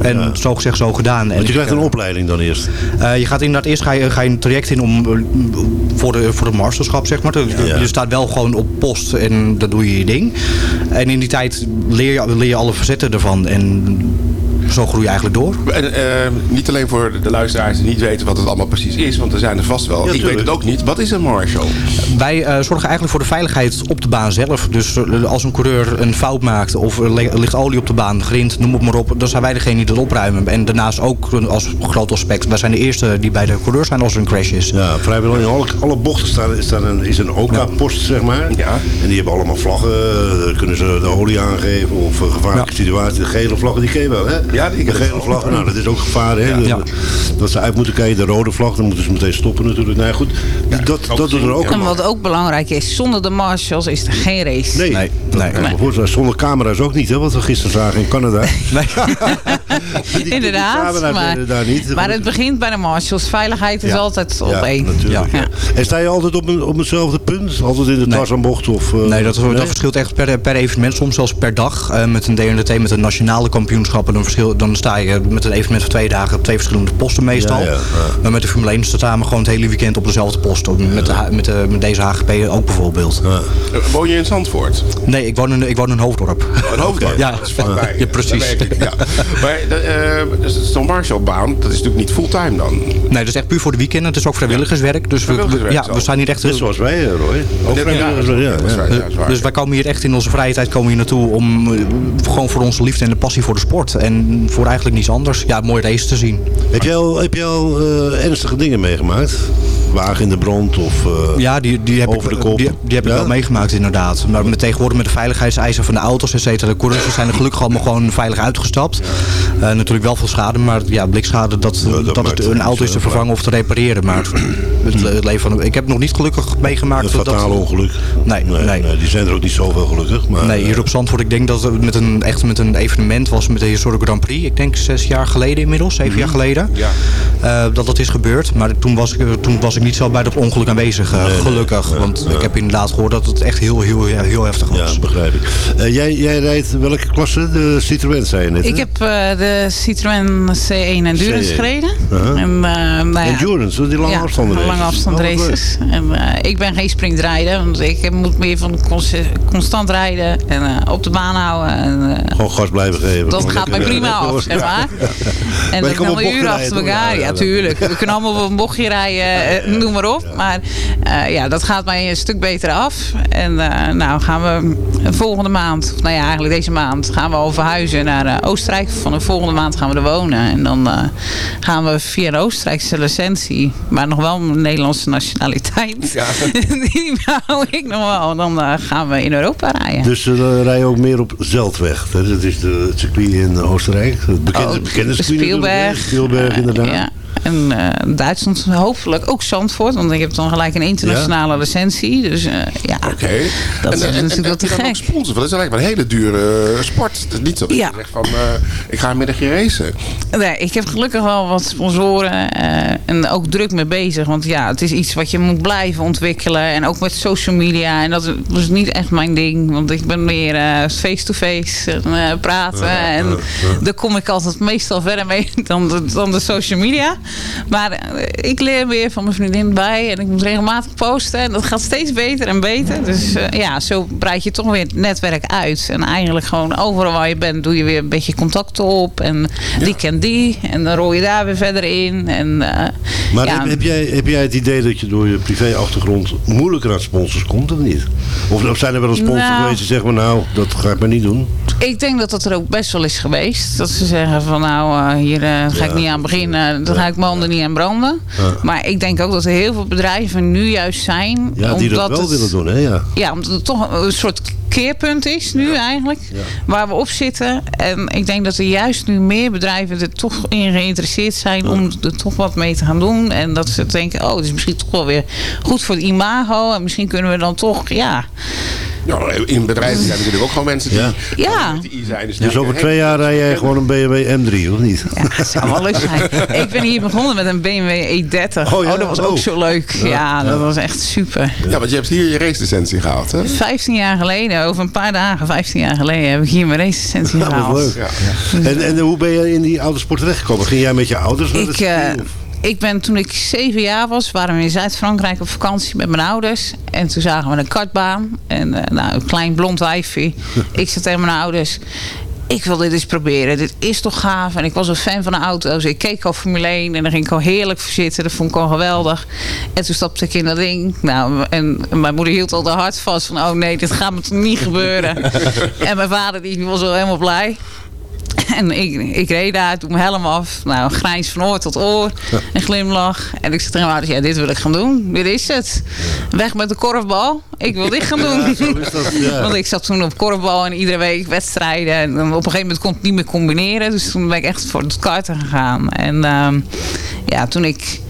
En zo gezegd, zo gedaan. En Want je ik, krijgt een eh, opleiding dan eerst. eh, je gaat inderdaad eerst ga je, ga je een traject in om, voor, de, voor het masterschap, zeg maar. Dus Ja. Je staat wel gewoon op post en dan doe je je ding. En in die tijd leer je, leer je alle facetten ervan. En zo groei je eigenlijk door. En, eh, niet alleen voor de luisteraars die niet weten wat het allemaal precies is, want er zijn er vast wel. ik weet het ook niet. Wat is een marshal? Wij eh, zorgen eigenlijk voor de veiligheid op de baan zelf. Dus eh, als een coureur een fout maakt of er ligt olie op de baan, grind, noem het maar op. Dan zijn wij degene die dat opruimen. En daarnaast ook als groot aspect. Wij zijn de eerste die bij de coureur zijn als er een crash is. Ja, vrijwel in alle, alle bochten staan, is, daar een, is een OK-post, zeg maar. Ja. En die hebben allemaal vlaggen. Daar kunnen ze de olie aangeven of een gevaarlijke situatie. De gele vlaggen, die ken je wel, hè? Ja, die De gele vlaggen, nou, dat is ook gevaar, hè? Ja. Dat ze uit moeten kijken. De rode vlag, dan moeten ze meteen stoppen natuurlijk. Nou ja, goed, dat, dat doet er ook En wat ook belangrijk is, zonder de marshals is er geen race. Nee, Nee, nee. Zonder camera's ook niet, hè? Wat we gisteren zagen in Canada. Nee. Die- Inderdaad, maar, werden daar niet. maar het begint bij de marshals. Veiligheid is Ja. altijd op ja, één. natuurlijk. Ja. ja. En sta je altijd op, een, op hetzelfde punt? Altijd in de Nee. Tarzanbocht? Of, eh, Nee, dat, nee? dat verschilt echt per, per evenement, soms zelfs per dag. Eh, met een DNT, met een nationale kampioenschap. Dan, verschil, dan sta je met een evenement van twee dagen op twee verschillende posten meestal. Ja, ja, ja. Maar met de Formule 1 staan we gewoon het hele weekend op dezelfde post. Met, de, met, de, met deze HGP ook bijvoorbeeld. Ja. Eh, Woon je in Zandvoort? Nee, ik woon in, ik woon in Hoofddorp. Oh, een hoofddorp. Ja. dat is vlakbij. Ja, precies. Ja. Maar de, eh, dus zo'n marshalbaan, dat is natuurlijk niet fulltime dan. Nee, dat is echt puur voor de weekenden. Het is ook vrijwilligerswerk. Dus we, Vrijwilligerswerk ja, we staan hier echt... Net zoals wij, eh, Roy. Ook Ja, vrijwilligers, ja, ja, dat is waar, ja, dat is waar. Dus wij komen hier echt in onze vrije tijd komen hier naartoe om eh, gewoon voor onze liefde en de passie voor de sport. En voor eigenlijk niets anders. Ja, mooie race te zien. Heb jij al, heb jij al eh, ernstige dingen meegemaakt? Wagen in de brand of... eh, Ja, die, die heb, Over ik, de kop. die, die heb ik wel meegemaakt inderdaad. Maar met tegenwoordig met de veiligheidseisen van de auto's, et cetera. De coureurs zijn er gelukkig allemaal gewoon veilig uitgestapt. Eh, natuurlijk wel veel schade, maar ja, blikschade, dat, dat het, een auto is te vervangen of te repareren. Maar het, het leven van, ik heb nog niet gelukkig meegemaakt. een fatale ongeluk. Nee, nee, nee. nee, Die zijn er ook niet zoveel gelukkig. Maar, Nee, hier op Zandvoort, ik denk dat het met een, echt met een evenement was met de Historic Grand Prix. Ik denk zes jaar geleden inmiddels, zeven jaar geleden. Ja. eh, dat dat is gebeurd. Maar toen was ik, eh, toen was ik niet zo bij dat ongeluk aanwezig, eh, Nee, gelukkig. nee, want ik heb inderdaad gehoord dat het echt heel, heel, heel, heel heftig was. Ja, begrijp ik. Eh, jij, jij rijdt welke klasse? De Citroën, zei je net. Ik hè? heb eh, de de Citroën C1 Endurance C1. gereden. Uh-huh. En, uh, nou ja, Endurance, die lange ja, afstanden races. lange afstand wat races. En, eh, ik ben geen sprintrijder, want ik moet meer van cons- constant rijden en eh, op de baan houden. En, eh, Gewoon gas blijven geven. dat gaat mij prima eh, af, zeg maar. En je dat kan een achter elkaar. Ja, tuurlijk. We kunnen allemaal op een bochtje rijden, eh, noem maar op. Maar eh, ja, dat gaat mij een stuk beter af. En eh, nou gaan we volgende maand, nou ja, eigenlijk deze maand, gaan we al verhuizen naar eh, Oostenrijk. Van de volgende maand gaan we er wonen. En dan eh, gaan we via een Oostenrijkse licentie, maar nog wel een Nederlandse nationaliteit. Die hou ik nog wel. Dan eh, gaan we in Europa rijden. Dus uh, dan rij je ook meer op Zeltweg. hè? Dat is de, het circuit in Oostenrijk. Het bekende, Oh, bekende circuit natuurlijk, Spielberg. Spielberg, inderdaad. Ja. En eh, Duitsland hopelijk ook Zandvoort. Want ik heb dan gelijk een internationale licentie. Dus eh, ja, Oké. dat is en, en, natuurlijk wel en, te dan ook gek. sponsors? Want dat is eigenlijk wel een hele dure eh, sport. Het is niet zo dat Ja. je zegt van, eh, ik ga een middagje racen. Nee, ik heb gelukkig wel wat sponsoren eh, en ook druk mee bezig. Want ja, het is iets wat je moet blijven ontwikkelen. En ook met social media. En dat was niet echt mijn ding. Want ik ben meer eh, face-to-face en, eh, praten. en daar kom ik altijd meestal verder mee dan de, dan de social media. Maar eh, ik leer weer van mijn vriendin bij. En ik moet regelmatig posten. En dat gaat steeds beter en beter. Dus eh, ja, zo breid je toch weer het netwerk uit. En eigenlijk gewoon overal waar je bent doe je weer een beetje contacten op. En die kent die. En dan rol je daar weer verder in. En, eh, Maar ja, heb, heb jij, heb jij het idee dat je door je privéachtergrond moeilijker aan sponsors komt of niet? Of, of zijn er wel een sponsor Nou. geweest die zegt maar nou, dat ga ik maar niet doen? Ik denk dat dat er ook best wel is geweest. Dat ze zeggen van nou, hier ga ik niet aan beginnen. Daar ga ik mijn handen niet aan branden. Maar ik denk ook dat er heel veel bedrijven nu juist zijn. Ja, die dat omdat wel het- willen doen, hè? Ja. Ja, omdat het toch een soort keerpunt is nu eigenlijk. Waar we op zitten. En ik denk dat er juist nu meer bedrijven er toch in geïnteresseerd zijn om er toch wat mee te gaan doen. En dat ze denken, oh, het is misschien toch wel weer goed voor het imago. En misschien kunnen we dan toch, ja. Ja, in bedrijven zijn natuurlijk ook gewoon mensen die Ja. die I zijn. Dus, Dus over twee jaar rij jij gewoon een BMW M3, of niet? Ja, dat zou wel leuk zijn. Ik ben hier begonnen met een BMW E30. Oh, ja? dat was Oh. ook zo leuk. Ja, Ja. dat was echt super. Ja, want je hebt hier je race-licentie gehaald, hè? 15 jaar geleden, over een paar dagen, 15 jaar geleden, heb ik hier mijn race-licentie Ja, gehaald. wat leuk. En, en hoe ben je in die autosport terechtgekomen? Ging jij met je ouders naar de Ik, eh? Ik ben toen ik zeven jaar was, waren we in Zuid-Frankrijk op vakantie met mijn ouders. En toen zagen we een kartbaan. En eh, nou, een klein blond wijfje. ik zei tegen mijn ouders. Ik wil dit eens proberen. Dit is toch gaaf. En ik was een fan van de auto's. Ik keek al Formule 1 en daar ging ik al heerlijk voor zitten. Dat vond ik al geweldig. En toen stapte ik in dat ding. Nou, en mijn moeder hield al de hart vast van... oh nee, dit gaat me toch niet gebeuren. en mijn vader die was wel helemaal blij. En ik, ik reed daar, doe mijn helm af. Nou, grijns van oor tot oor. Een glimlach. En ik zei tegen mijn ouders, ja, dit wil ik gaan doen. Dit is het. Weg met de korfbal. Ik wil dit gaan doen. dat, ja. Want ik zat toen op korfbal en iedere week wedstrijden. En op een gegeven moment kon ik het niet meer combineren. Dus toen ben ik echt voor het karten gegaan. En ehm, ja, toen ik...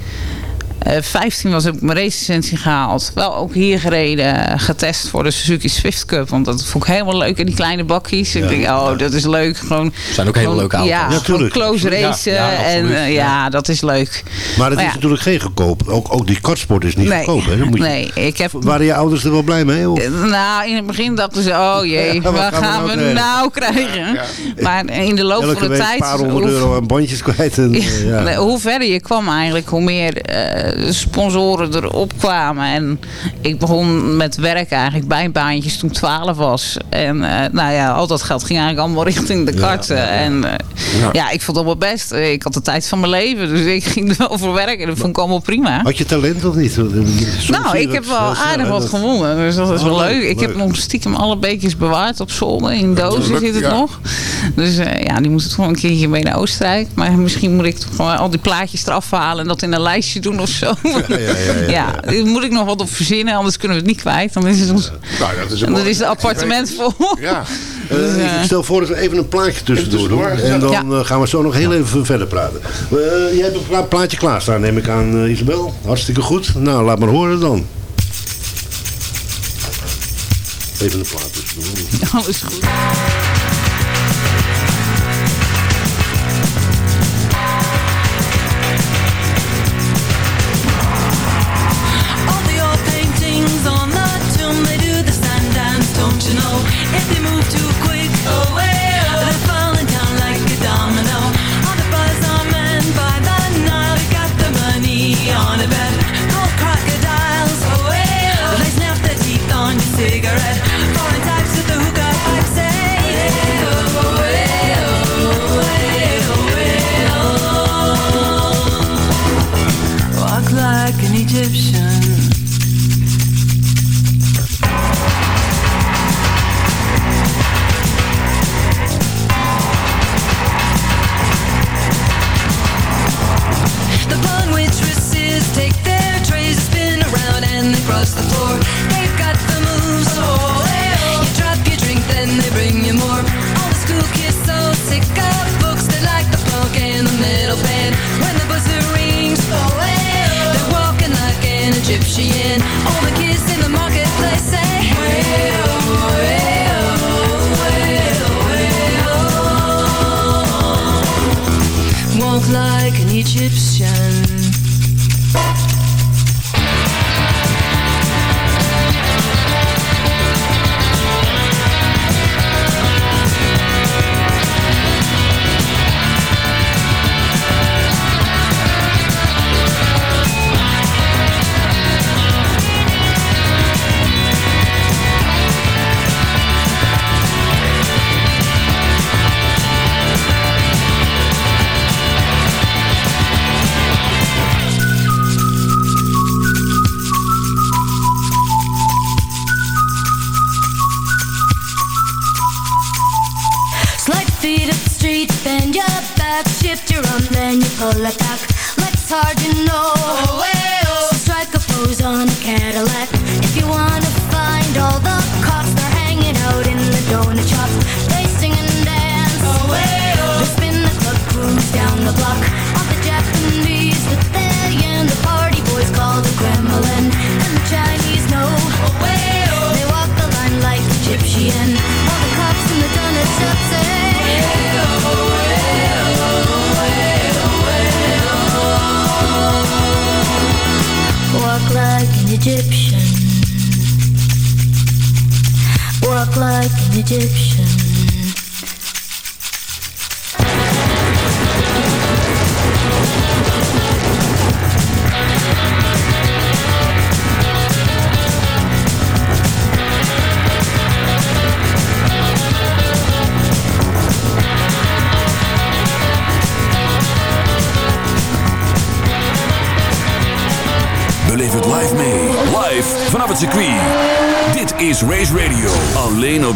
eh, 15 was heb ik mijn racelicentie gehaald. Wel ook hier gereden, eh, getest voor de Suzuki Swift Cup. Want dat vond ik helemaal leuk in die kleine bakjes. Ik denk, oh, dat is leuk. Gewoon, Zijn ook hele leuke auto's. Ja, Ja, gewoon tuurlijk. close racen. ja, en eh, ja, dat is leuk. Maar het Maar is natuurlijk geen goedkoop. Ook, ook die kartsport is niet Nee, goedkoop, hè? Moet je- nee, ik heb... Waren je ouders er wel blij mee? Of? Eh, Nou, in het begin dachten ze, oh jee, wat gaan we nou krijgen? krijgen? Maar in de loop Elke van de tijd... een paar honderd euro aan bandjes kwijt. En, eh, Hoe verder je kwam eigenlijk, hoe meer eh, sponsoren erop kwamen. En ik begon met werken eigenlijk bijbaantjes toen ik 12 was. En eh, nou ja, al dat geld ging eigenlijk allemaal richting de karten. En eh, ja. ik vond het wel best. Eh, Ik had de tijd van mijn leven, dus ik ging er wel voor werken. Dat vond ik allemaal prima. Had je talent of niet? Soms Nou, ik heb wel aardig wat dat- gewonnen. Dus dat is Oh, wel leuk, leuk. Ik heb nog stiekem alle beekjes bewaard op zolder. In dozen zit het nog. Dus ja, die moet het gewoon een keertje mee naar Oostenrijk. Maar misschien moet ik toch gewoon al die plaatjes eraf halen en dat in een lijstje doen of zo. Ja, ja, ja, ja. daar moet ik nog wat op verzinnen, anders kunnen we het niet kwijt. Dan is het ons. Nou, dat is een dan is het appartement vol. Ja. Eh, Dus, eh, ik stel voor dat we even een plaatje tussendoor doen. En dan ja. eh, gaan we zo nog heel even verder praten. Eh, jij hebt een pla- plaatje klaarstaan, neem ik aan, eh, Isabel. Hartstikke goed. Nou, laat maar horen dan. Even een plaat tussendoor. Alles goed.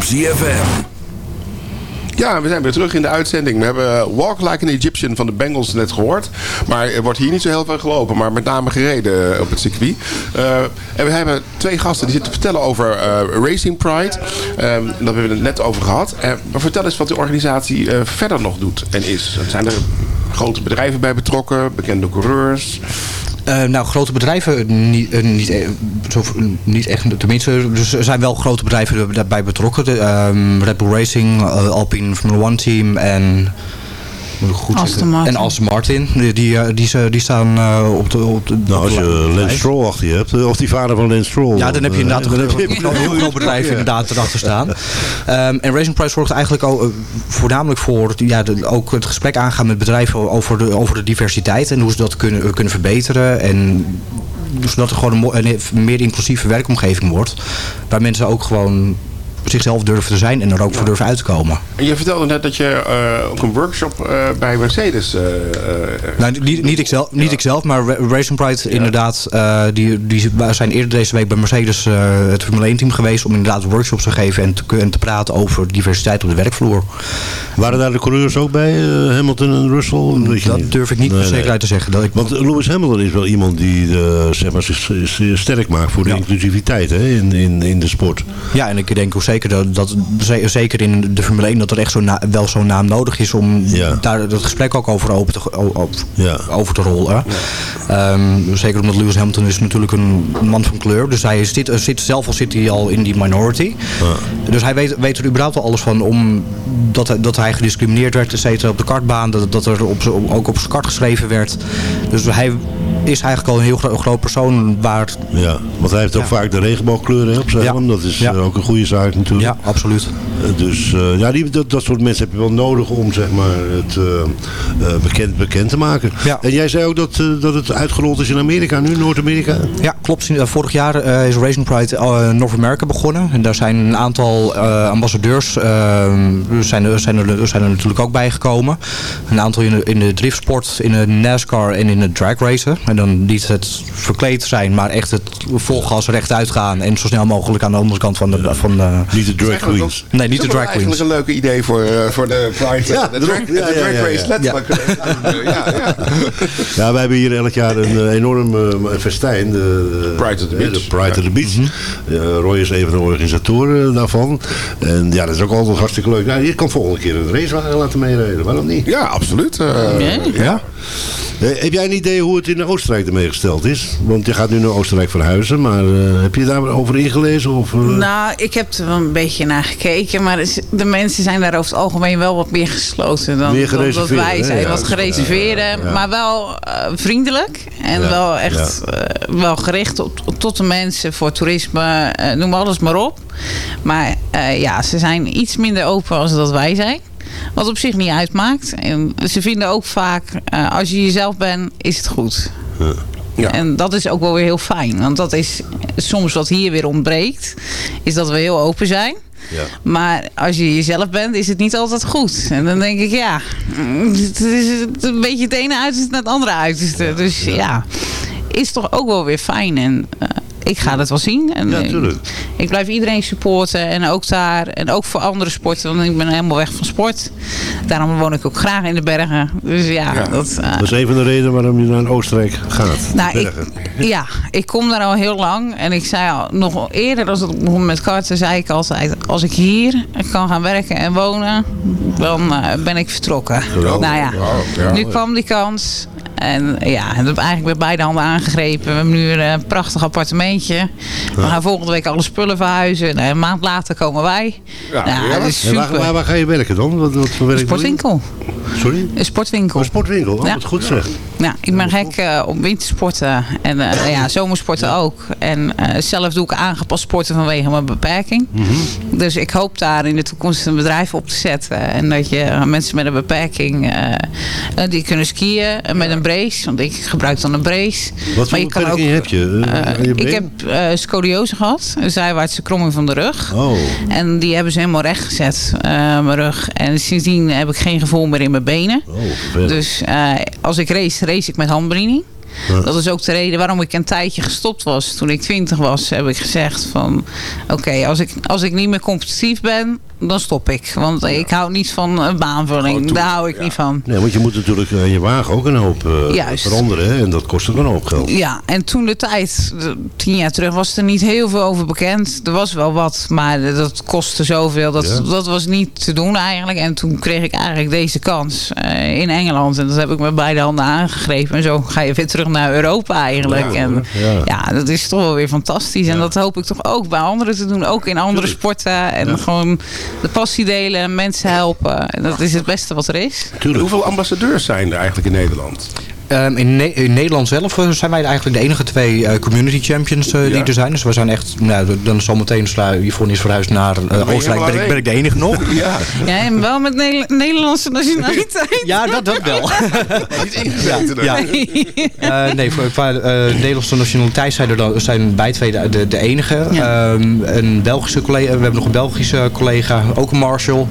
ZFM. Ja, we zijn weer terug in de uitzending. We hebben Walk Like an Egyptian van de Bengals net gehoord. Maar er wordt hier niet zo heel veel gelopen, maar met name gereden eh, op het circuit. Eh, en we hebben twee gasten die zitten te vertellen over eh, Racing Pride. Ehm, daar hebben we het net over gehad. Eh, maar vertel eens wat de organisatie verder nog doet en is. Zijn er grote bedrijven bij betrokken, bekende coureurs? Eh, nou, grote bedrijven niet, eh, niet, eh, zo, niet echt. Tenminste, dus er zijn wel grote bedrijven daarbij betrokken. Ehm, Red Bull Racing, Alpine Formula One Team en... moet ik goed Aston zeggen, Martin. En Aston Martin. Die, die, eh, die, ze- die staan eh, op de... Op de Nou, als je Lance Stroll achter je hebt, eh, of die vader van Lance Stroll. Ja, dan heb je inderdaad een je- heel heel groot bedrijf Ja. inderdaad erachter staan. Ehm, en Racing Price zorgt eigenlijk ook, eh, voornamelijk voor ja, de- ook het gesprek aangaan met bedrijven over de, over de diversiteit en hoe ze dat kunnen, kunnen verbeteren. En zodat er gewoon een, een meer inclusieve werkomgeving wordt. Waar mensen ook gewoon zichzelf durven te zijn en er ook voor durven uit te komen. En je vertelde net dat je eh, ook een workshop eh, bij Mercedes... eh, eh, Nou, niet, niet, ikzelf, niet ikzelf, maar Ra- Racing Pride inderdaad. eh, die, die zijn eerder deze week bij Mercedes eh, het Formule 1 team geweest. Om inderdaad workshops te geven en te, en te praten over diversiteit op de werkvloer. Waren daar de coureurs ook bij, eh, Hamilton en Russell? Je Dat durf ik niet met zekerheid te zeggen. Dat ik, Want Lewis Hamilton is wel iemand die eh, zeg maar, zich, zich sterk maakt voor de inclusiviteit hè, in, in, in de sport. Ja, en ik denk ook zeker dat, dat ze- zeker in de Formule 1 dat er echt zo na- wel zo'n naam nodig is om daar het gesprek ook over open te, over te rollen. Ehm, zeker omdat Lewis Hamilton is natuurlijk een man van kleur. Dus hij zit, zit zelf al zit hij al in die minority. Dus hij weet, weet er überhaupt al alles van om dat, hij- dat hij gediscrimineerd werd, et cetera, op de kartbaan. Dat, dat er op, ook op zijn kart geschreven werd. Dus hij is eigenlijk al een heel gro- groot persoon waar... Ja, want hij heeft ook vaak de regenboogkleuren op zijn helm. Dat is ook een goede zaak natuurlijk. Ja, absoluut. Eh, dus eh, ja, die, dat, dat soort mensen heb je wel nodig om zeg maar, het eh, bekend, bekend te maken. En jij zei ook dat, dat het uitgerold is in Amerika nu, Noord-Amerika? Ja, klopt. Vorig jaar is Racing Pride North America begonnen. En daar zijn een aantal ambassadeurs zijn, er, zijn, er, zijn er natuurlijk ook bijgekomen. Een aantal in de, in de driftsport, in de NASCAR en in het drag racen. En dan niet het verkleed zijn, maar echt het vol gas rechtuit gaan. En zo snel mogelijk aan de andere kant van de... Van de niet de drag queens. Nee, Nee, niet de Dat is drag queens. een leuke idee voor, eh, voor de Pride. Ja, de dat drag. Ja, de ja, drag ja, race, ja. letterlijk. Ja, ja. Ja, wij hebben hier elk jaar een eh, enorm eh, festijn. De, Pride at the eh, Beach. De Pride at the Beach. Mhm. Eh, Roy is een van de organisatoren daarvan. En ja, dat is ook altijd hartstikke leuk. Nou, je kan volgende keer een racewagen laten meerijden. Waarom niet? Ja, absoluut. eh, ja. Eh, heb jij een idee hoe het in Oostenrijk ermee gesteld is? Want je gaat nu naar Oostenrijk verhuizen. Maar eh, heb je daarover ingelezen? Of, eh? Nou, ik heb er wel een beetje naar gekeken. Maar is- de mensen zijn daar over het algemeen wel wat meer gesloten dan, Meer dan dat gereserveerd, wij zijn. Ja, wat ja, ja. maar wel vriendelijk. En wel echt wel gericht op, tot de mensen voor toerisme. noem alles maar op. Maar ja, ze zijn iets minder open als dat wij zijn. Wat op zich niet uitmaakt. En ze vinden ook vaak, eh, als je jezelf bent, is het goed. Ja. En dat is ook wel weer heel fijn. Want dat is soms wat hier weer ontbreekt. Is dat we heel open zijn. Ja. Maar als je jezelf bent, is het niet altijd goed. En dan denk ik, ja, het is een beetje het ene uiterste naar het andere uiterste. Dus ja, is toch ook wel weer fijn. En eh, ik ga dat wel zien. En, Ja, eh, tuurlijk. ik blijf iedereen supporten. En ook daar. En ook voor andere sporten. Want ik ben helemaal weg van sport. Daarom woon ik ook graag in de bergen. Dus ja, Ja. dat... eh, Dat is een van de redenen waarom je naar Oostenrijk gaat. nou, ik, ja, ik kom daar al heel lang. En ik zei al, nog eerder als ik begon met karten, zei ik altijd... als ik hier kan gaan werken en wonen, dan eh, ben ik vertrokken. Geweldig. Nou ja. nu kwam die kans. En ja, ik heb eigenlijk met beide handen aangegrepen. We hebben nu een prachtig appartementje. We gaan volgende week alle spullen verhuizen. Nou, een maand later komen wij. Ja, nou, ja. dat is En waar, super. waar, waar ga je werken dan? Wat, wat voor werk sportwinkel. Sorry? Een sportwinkel. Een sportwinkel, oh, Ja. wat goed zeg. Ja, ik ben gek eh, op wintersporten en eh, ja, zomersporten ook. En eh, zelf doe ik aangepast sporten vanwege mijn beperking. Mhm. Dus ik hoop daar in de toekomst een bedrijf op te zetten. En dat je mensen met een beperking, die kunnen skiën met een brace. Want ik gebruik dan een brace. Wat voor kan beperking heb je? Je ik heb scoliose gehad, een zijwaartse kromming van de rug. Oh. En die hebben ze helemaal recht gezet, mijn rug. En sindsdien heb ik geen gevoel meer in mijn benen. Oh. Dus als ik race, race ik met. Ja. Dat is ook de reden waarom ik een tijdje gestopt was. Toen ik 20 was, heb ik gezegd van... Oké, als, ik, als ik niet meer competitief ben, dan stop ik. Want ik hou niet van een baanvulling. Daar hou ik niet van. Nee, want je moet natuurlijk aan je wagen ook een hoop eh, veranderen. Hè? En dat kost ook een hoop geld. Ja, en toen de tijd, tien jaar terug, was er niet heel veel over bekend. Er was wel wat, maar dat kostte zoveel. Dat, Ja. dat was niet te doen eigenlijk. En toen kreeg ik eigenlijk deze kans eh, in Engeland. En dat heb ik met beide handen aangegrepen. En zo ga je weer terug naar Europa eigenlijk. Ja, en ja. ja, dat is toch wel weer fantastisch. En dat hoop ik toch ook bij anderen te doen. Ook in andere sporten. En gewoon de passie delen, mensen helpen. En dat is het beste wat er is. Hoeveel ambassadeurs zijn er eigenlijk in Nederland? Ehm, in, Ne- in Nederland zelf eh, zijn wij eigenlijk de enige twee eh, community champions eh, die er zijn. Dus we zijn echt, nou, dan zometeen zodra Yvonne is verhuisd naar eh, ben je Oostenrijk, ben ik, ben ik de enige nog. Ja. Ja, en wel met Nederla- Nederlandse nationaliteit. Ja, dat, dat wel. Niet ingezeten. dan. Ja. Eh, nee, voor, qua eh, Nederlandse nationaliteit zijn, er dan, zijn wij twee de, de, de enige. Ehm, een Belgische collega, we hebben nog een Belgische collega, ook een Marshall.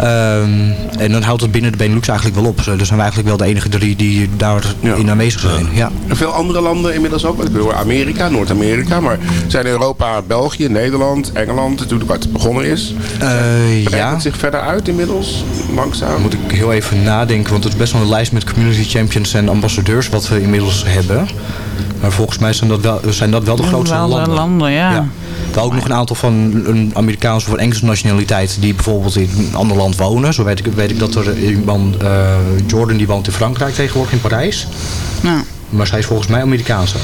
Ehm, en dan houdt het binnen de Benelux eigenlijk wel op. Dus zijn wij eigenlijk wel de enige drie die daarin aanwezig zijn. Ja. En veel andere landen inmiddels ook. Ik bedoel Amerika, Noord-Amerika. Maar zijn Europa, België, Nederland, Engeland natuurlijk waar het begonnen is. Eh, Breidt ja. het zich verder uit inmiddels? Langzaam? Moet ik heel even nadenken, want het is best wel een lijst met community champions en ambassadeurs wat we inmiddels hebben. Maar volgens mij zijn dat wel, zijn dat wel de grootste wel de landen. landen, ja. Er ook nog een aantal van een Amerikaanse of Engelse nationaliteit die bijvoorbeeld in een ander land wonen. Zo weet ik, weet ik dat er iemand, eh, Jordan die woont in Frankrijk tegenwoordig, in Parijs. Nou, Maar zij is volgens mij Amerikaans ook.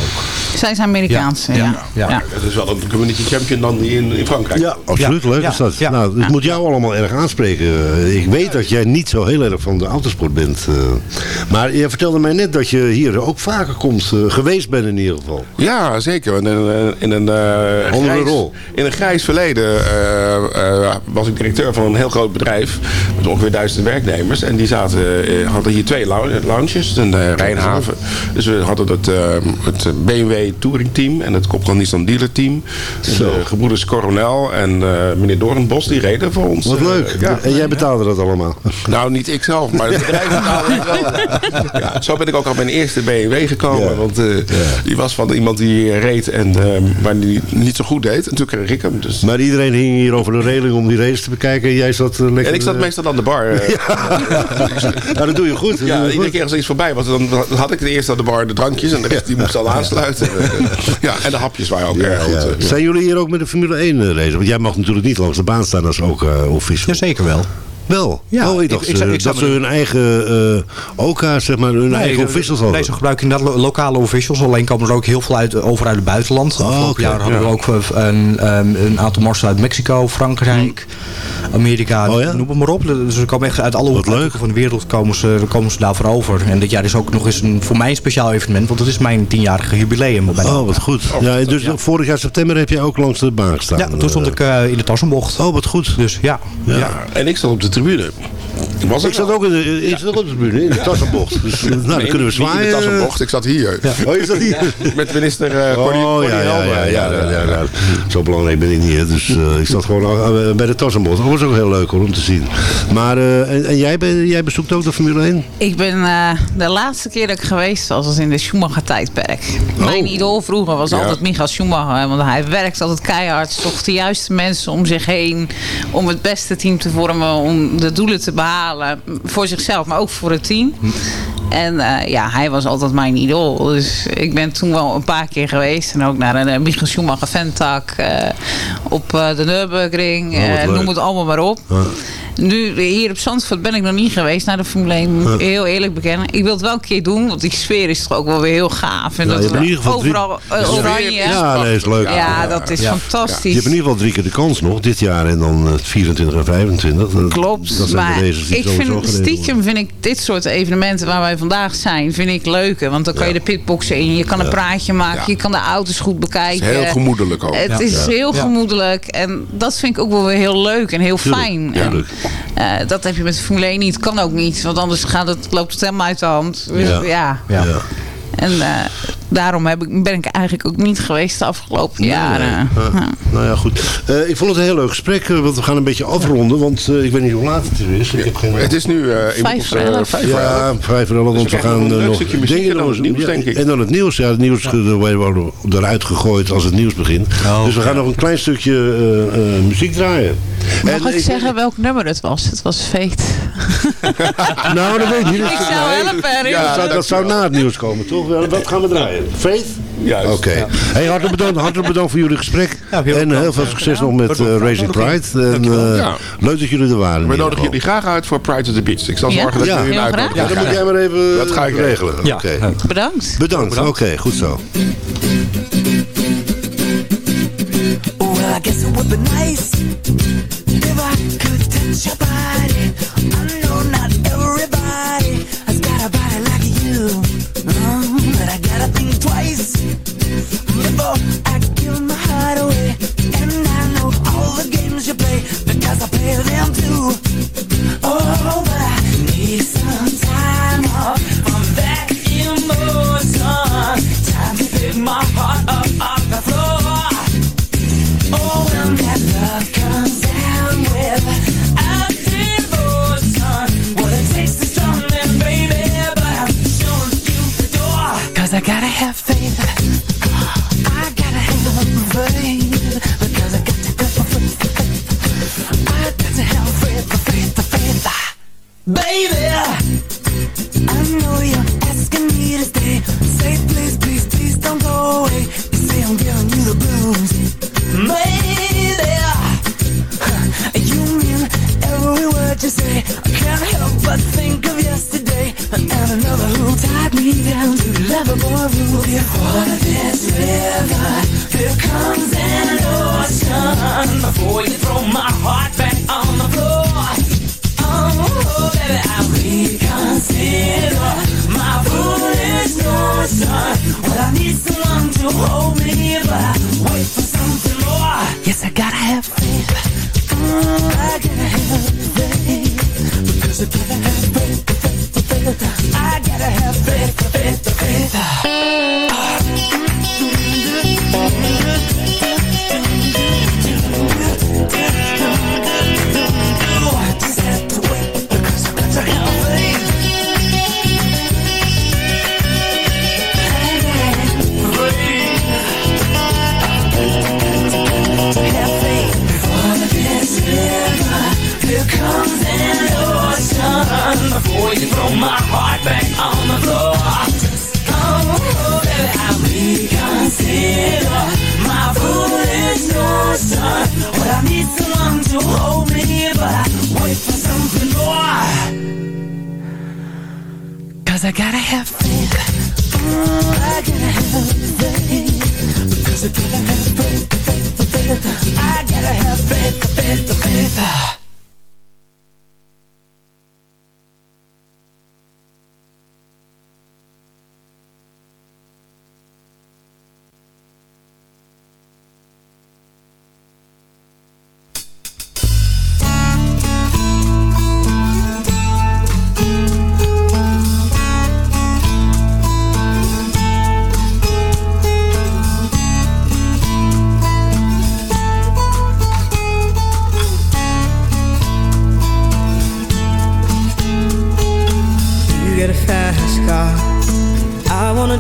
zij zijn Amerikaanse, ja. Ja. Ja. Dat is wel een community champion dan die in, in Frankrijk. Ja, absoluut. Ja, Leuk ja, is dat. ja. Nou, het moet jou allemaal erg aanspreken. Ik weet dat jij niet zo heel erg van de autosport bent. eh. Maar je vertelde mij net dat je hier ook vaker komt. eh, geweest bent in ieder geval. Ja, zeker. In een, in een, eh, grijs, rol. In een grijs verleden eh, eh, was ik directeur van een heel groot bedrijf. Met ongeveer duizend werknemers. En die zaten, hadden hier twee lou- lounges. Een Rijnhaven. Dus we hadden het, eh, het BMW Touring Team en het Kopkan Nissan Dealer Team. De gebroeders Coronel en eh, meneer Doornbos, die reden voor ons. Wat Eh, leuk. ja. En jij betaalde dat allemaal? Nou, niet ik zelf, maar het bedrijf betaalde het wel. Ja, zo ben ik ook al mijn eerste BMW gekomen. Want eh, die was van iemand die reed en eh, maar die niet zo goed deed. En toen kreeg ik hem. Dus. Maar iedereen hing hier over de reling om die race te bekijken. En jij zat eh, lekker... En ik zat eh, meestal aan de bar. eh. Nou, dat doe je goed. dat Ja, doe je iedere goed. keer als er iets voorbij was, dan had ik de eerste aan de bar de drankjes en de rest die moest al aansluiten. Ja, en de hapjes waren ook erg goed. Ja. eh. Zijn jullie hier ook met de Formule 1 eh, race? Want jij mag natuurlijk niet langs de baan staan als ook uh, official. Jazeker wel. Wel? Ja, oh, ik ik- dacht ik eh, ik dat ze hun eigen uh, OK, zeg maar, hun eigen officials hadden. Nee, ze gebruiken inderdaad lo- lokale officials. Alleen komen er ook heel veel uit, over uit het buitenland. Oh, Afgelopen oké, jaar hadden ja. we ook eh, een, um, een aantal marsen uit Mexico, Frankrijk, Amerika, Oh ja? noem het maar op. Dus ze komen echt uit alle hoeken van de wereld komen ze, komen ze daarvoor over. En dit jaar is ook nog eens een, voor mij een speciaal evenement, want het is mijn tienjarige jubileum. Bijna. Oh, wat goed. Ja, dus vorig jaar september heb je ook langs de baan gestaan. Ja, toen stond ik uh, in de tassenbocht. Oh, wat goed. Dus ja. Ja. Ja, en ik stond op de tribune. Was ik zat ook in de, ik zat op de tribune, in de tassenbocht. Dus, nou, dan Nee, kunnen we niet in zwaaien. de tassenbocht, ik zat hier. Oh, je zat hier? Met minister uh, Oh, ja, ja, ja, ja, ja, ja, ja. Zo belangrijk ben ik niet, dus uh, ik zat gewoon uh, bij de tassenbocht. Dat was ook heel leuk hoor, om te zien. Maar, uh, en, en jij, ben, jij bezoekt ook de Formule 1? Ik ben uh, de laatste keer dat ik geweest was, was in de Schumacher-tijdperk. Oh. Mijn idool vroeger was ja. altijd Michael Schumacher. Want hij werkt altijd keihard, zocht de juiste mensen om zich heen. Om het beste team te vormen, om de doelen te behalen. Voor zichzelf, maar ook voor het team. Hm. En uh, ja, hij was altijd mijn idool. Dus ik ben toen wel een paar keer geweest. En ook naar een uh, Michael Schumacher Ventak. Uh, op de Nürburgring. Oh, noem het allemaal maar op. Ja. Nu, hier op Zandvoort ben ik nog niet geweest naar de Formule 1. Moet ik heel eerlijk bekennen. Ik wil het wel een keer doen, want die sfeer is toch ook wel weer heel gaaf. En ja, dat je hebt in ieder geval overal drie... uh, oranje. Ja, nee, is leuk. Ja, ja dat is ja. fantastisch. Je hebt in ieder geval drie keer de kans nog, dit jaar en dan 24 en 25. Dat, Klopt, dat zijn maar de races die ik vind, stiekem vind ik dit soort evenementen waar wij vandaag zijn, vind ik leuker. Want dan kan je de pitboxen in, je kan een praatje maken, je kan de auto's goed bekijken. heel gemoedelijk ook. Het is heel gemoedelijk en dat vind ik ook wel weer heel leuk en heel fijn. En, uh, dat heb je met de Formule 1 niet. Kan ook niet. Want anders gaat het, loopt het helemaal uit de hand. Dus, ja. ja. ja. En uh, daarom heb ik, ben ik eigenlijk ook niet geweest de afgelopen nee, jaren. Nee. Uh, nou ja, goed. Uh, ik vond het een heel leuk gesprek. want we gaan een beetje afronden. Want ik weet niet hoe laat het er is. Ik heb geen... Het is nu vijf voor elf. Vijf voor ja, vijf voor elf. Want dus we gaan een nog stukje muziek en dan het nieuws, denk ik. En dan het nieuws. Ja, het nieuws ja. worden eruit gegooid als het nieuws begint. Oh, dus we gaan nog een klein stukje muziek draaien. Mag en, ik, ik zeggen welk nummer het was? Het was Fate. nou, dat weet ik niet. Ik zou helpen. Ja, dat, zou, dat zou na het nieuws komen, toch? Wat gaan we draaien? Faith? Juist. Oké. Okay. Ja. Hey, hartelijk bedankt, hartelijk bedankt voor jullie gesprek. Ja, heel en heel veel succes nog met uh, Racing Pride. En, uh, ja. Leuk dat jullie er waren. We nodigen jullie graag uit voor Pride to the Beach. Ik zal zorgen dat jullie uitnodigen. Ja, dan moet jij maar even dat ga ik regelen. Ja. Okay. Bedankt. Bedankt, oké, okay, goed zo. Well, I guess it would be nice if I could touch your body. I'm due. Oh, my. To lovable rule. Before this river, here comes an ocean. Before you throw my heart back on the floor. Oh, baby, I reconsider my foolish notion. Well, I need someone to hold me, but I wait for something more. Yes, I gotta have faith. Mm, I gotta have faith. Because I gotta have faith, faith, faith. I gotta have faith, faith, faith. To hold me, but I wait for something more. Cause I gotta have faith. Mm, I gotta have faith. Because I gotta have faith, faith, faith. I gotta have faith, faith, faith.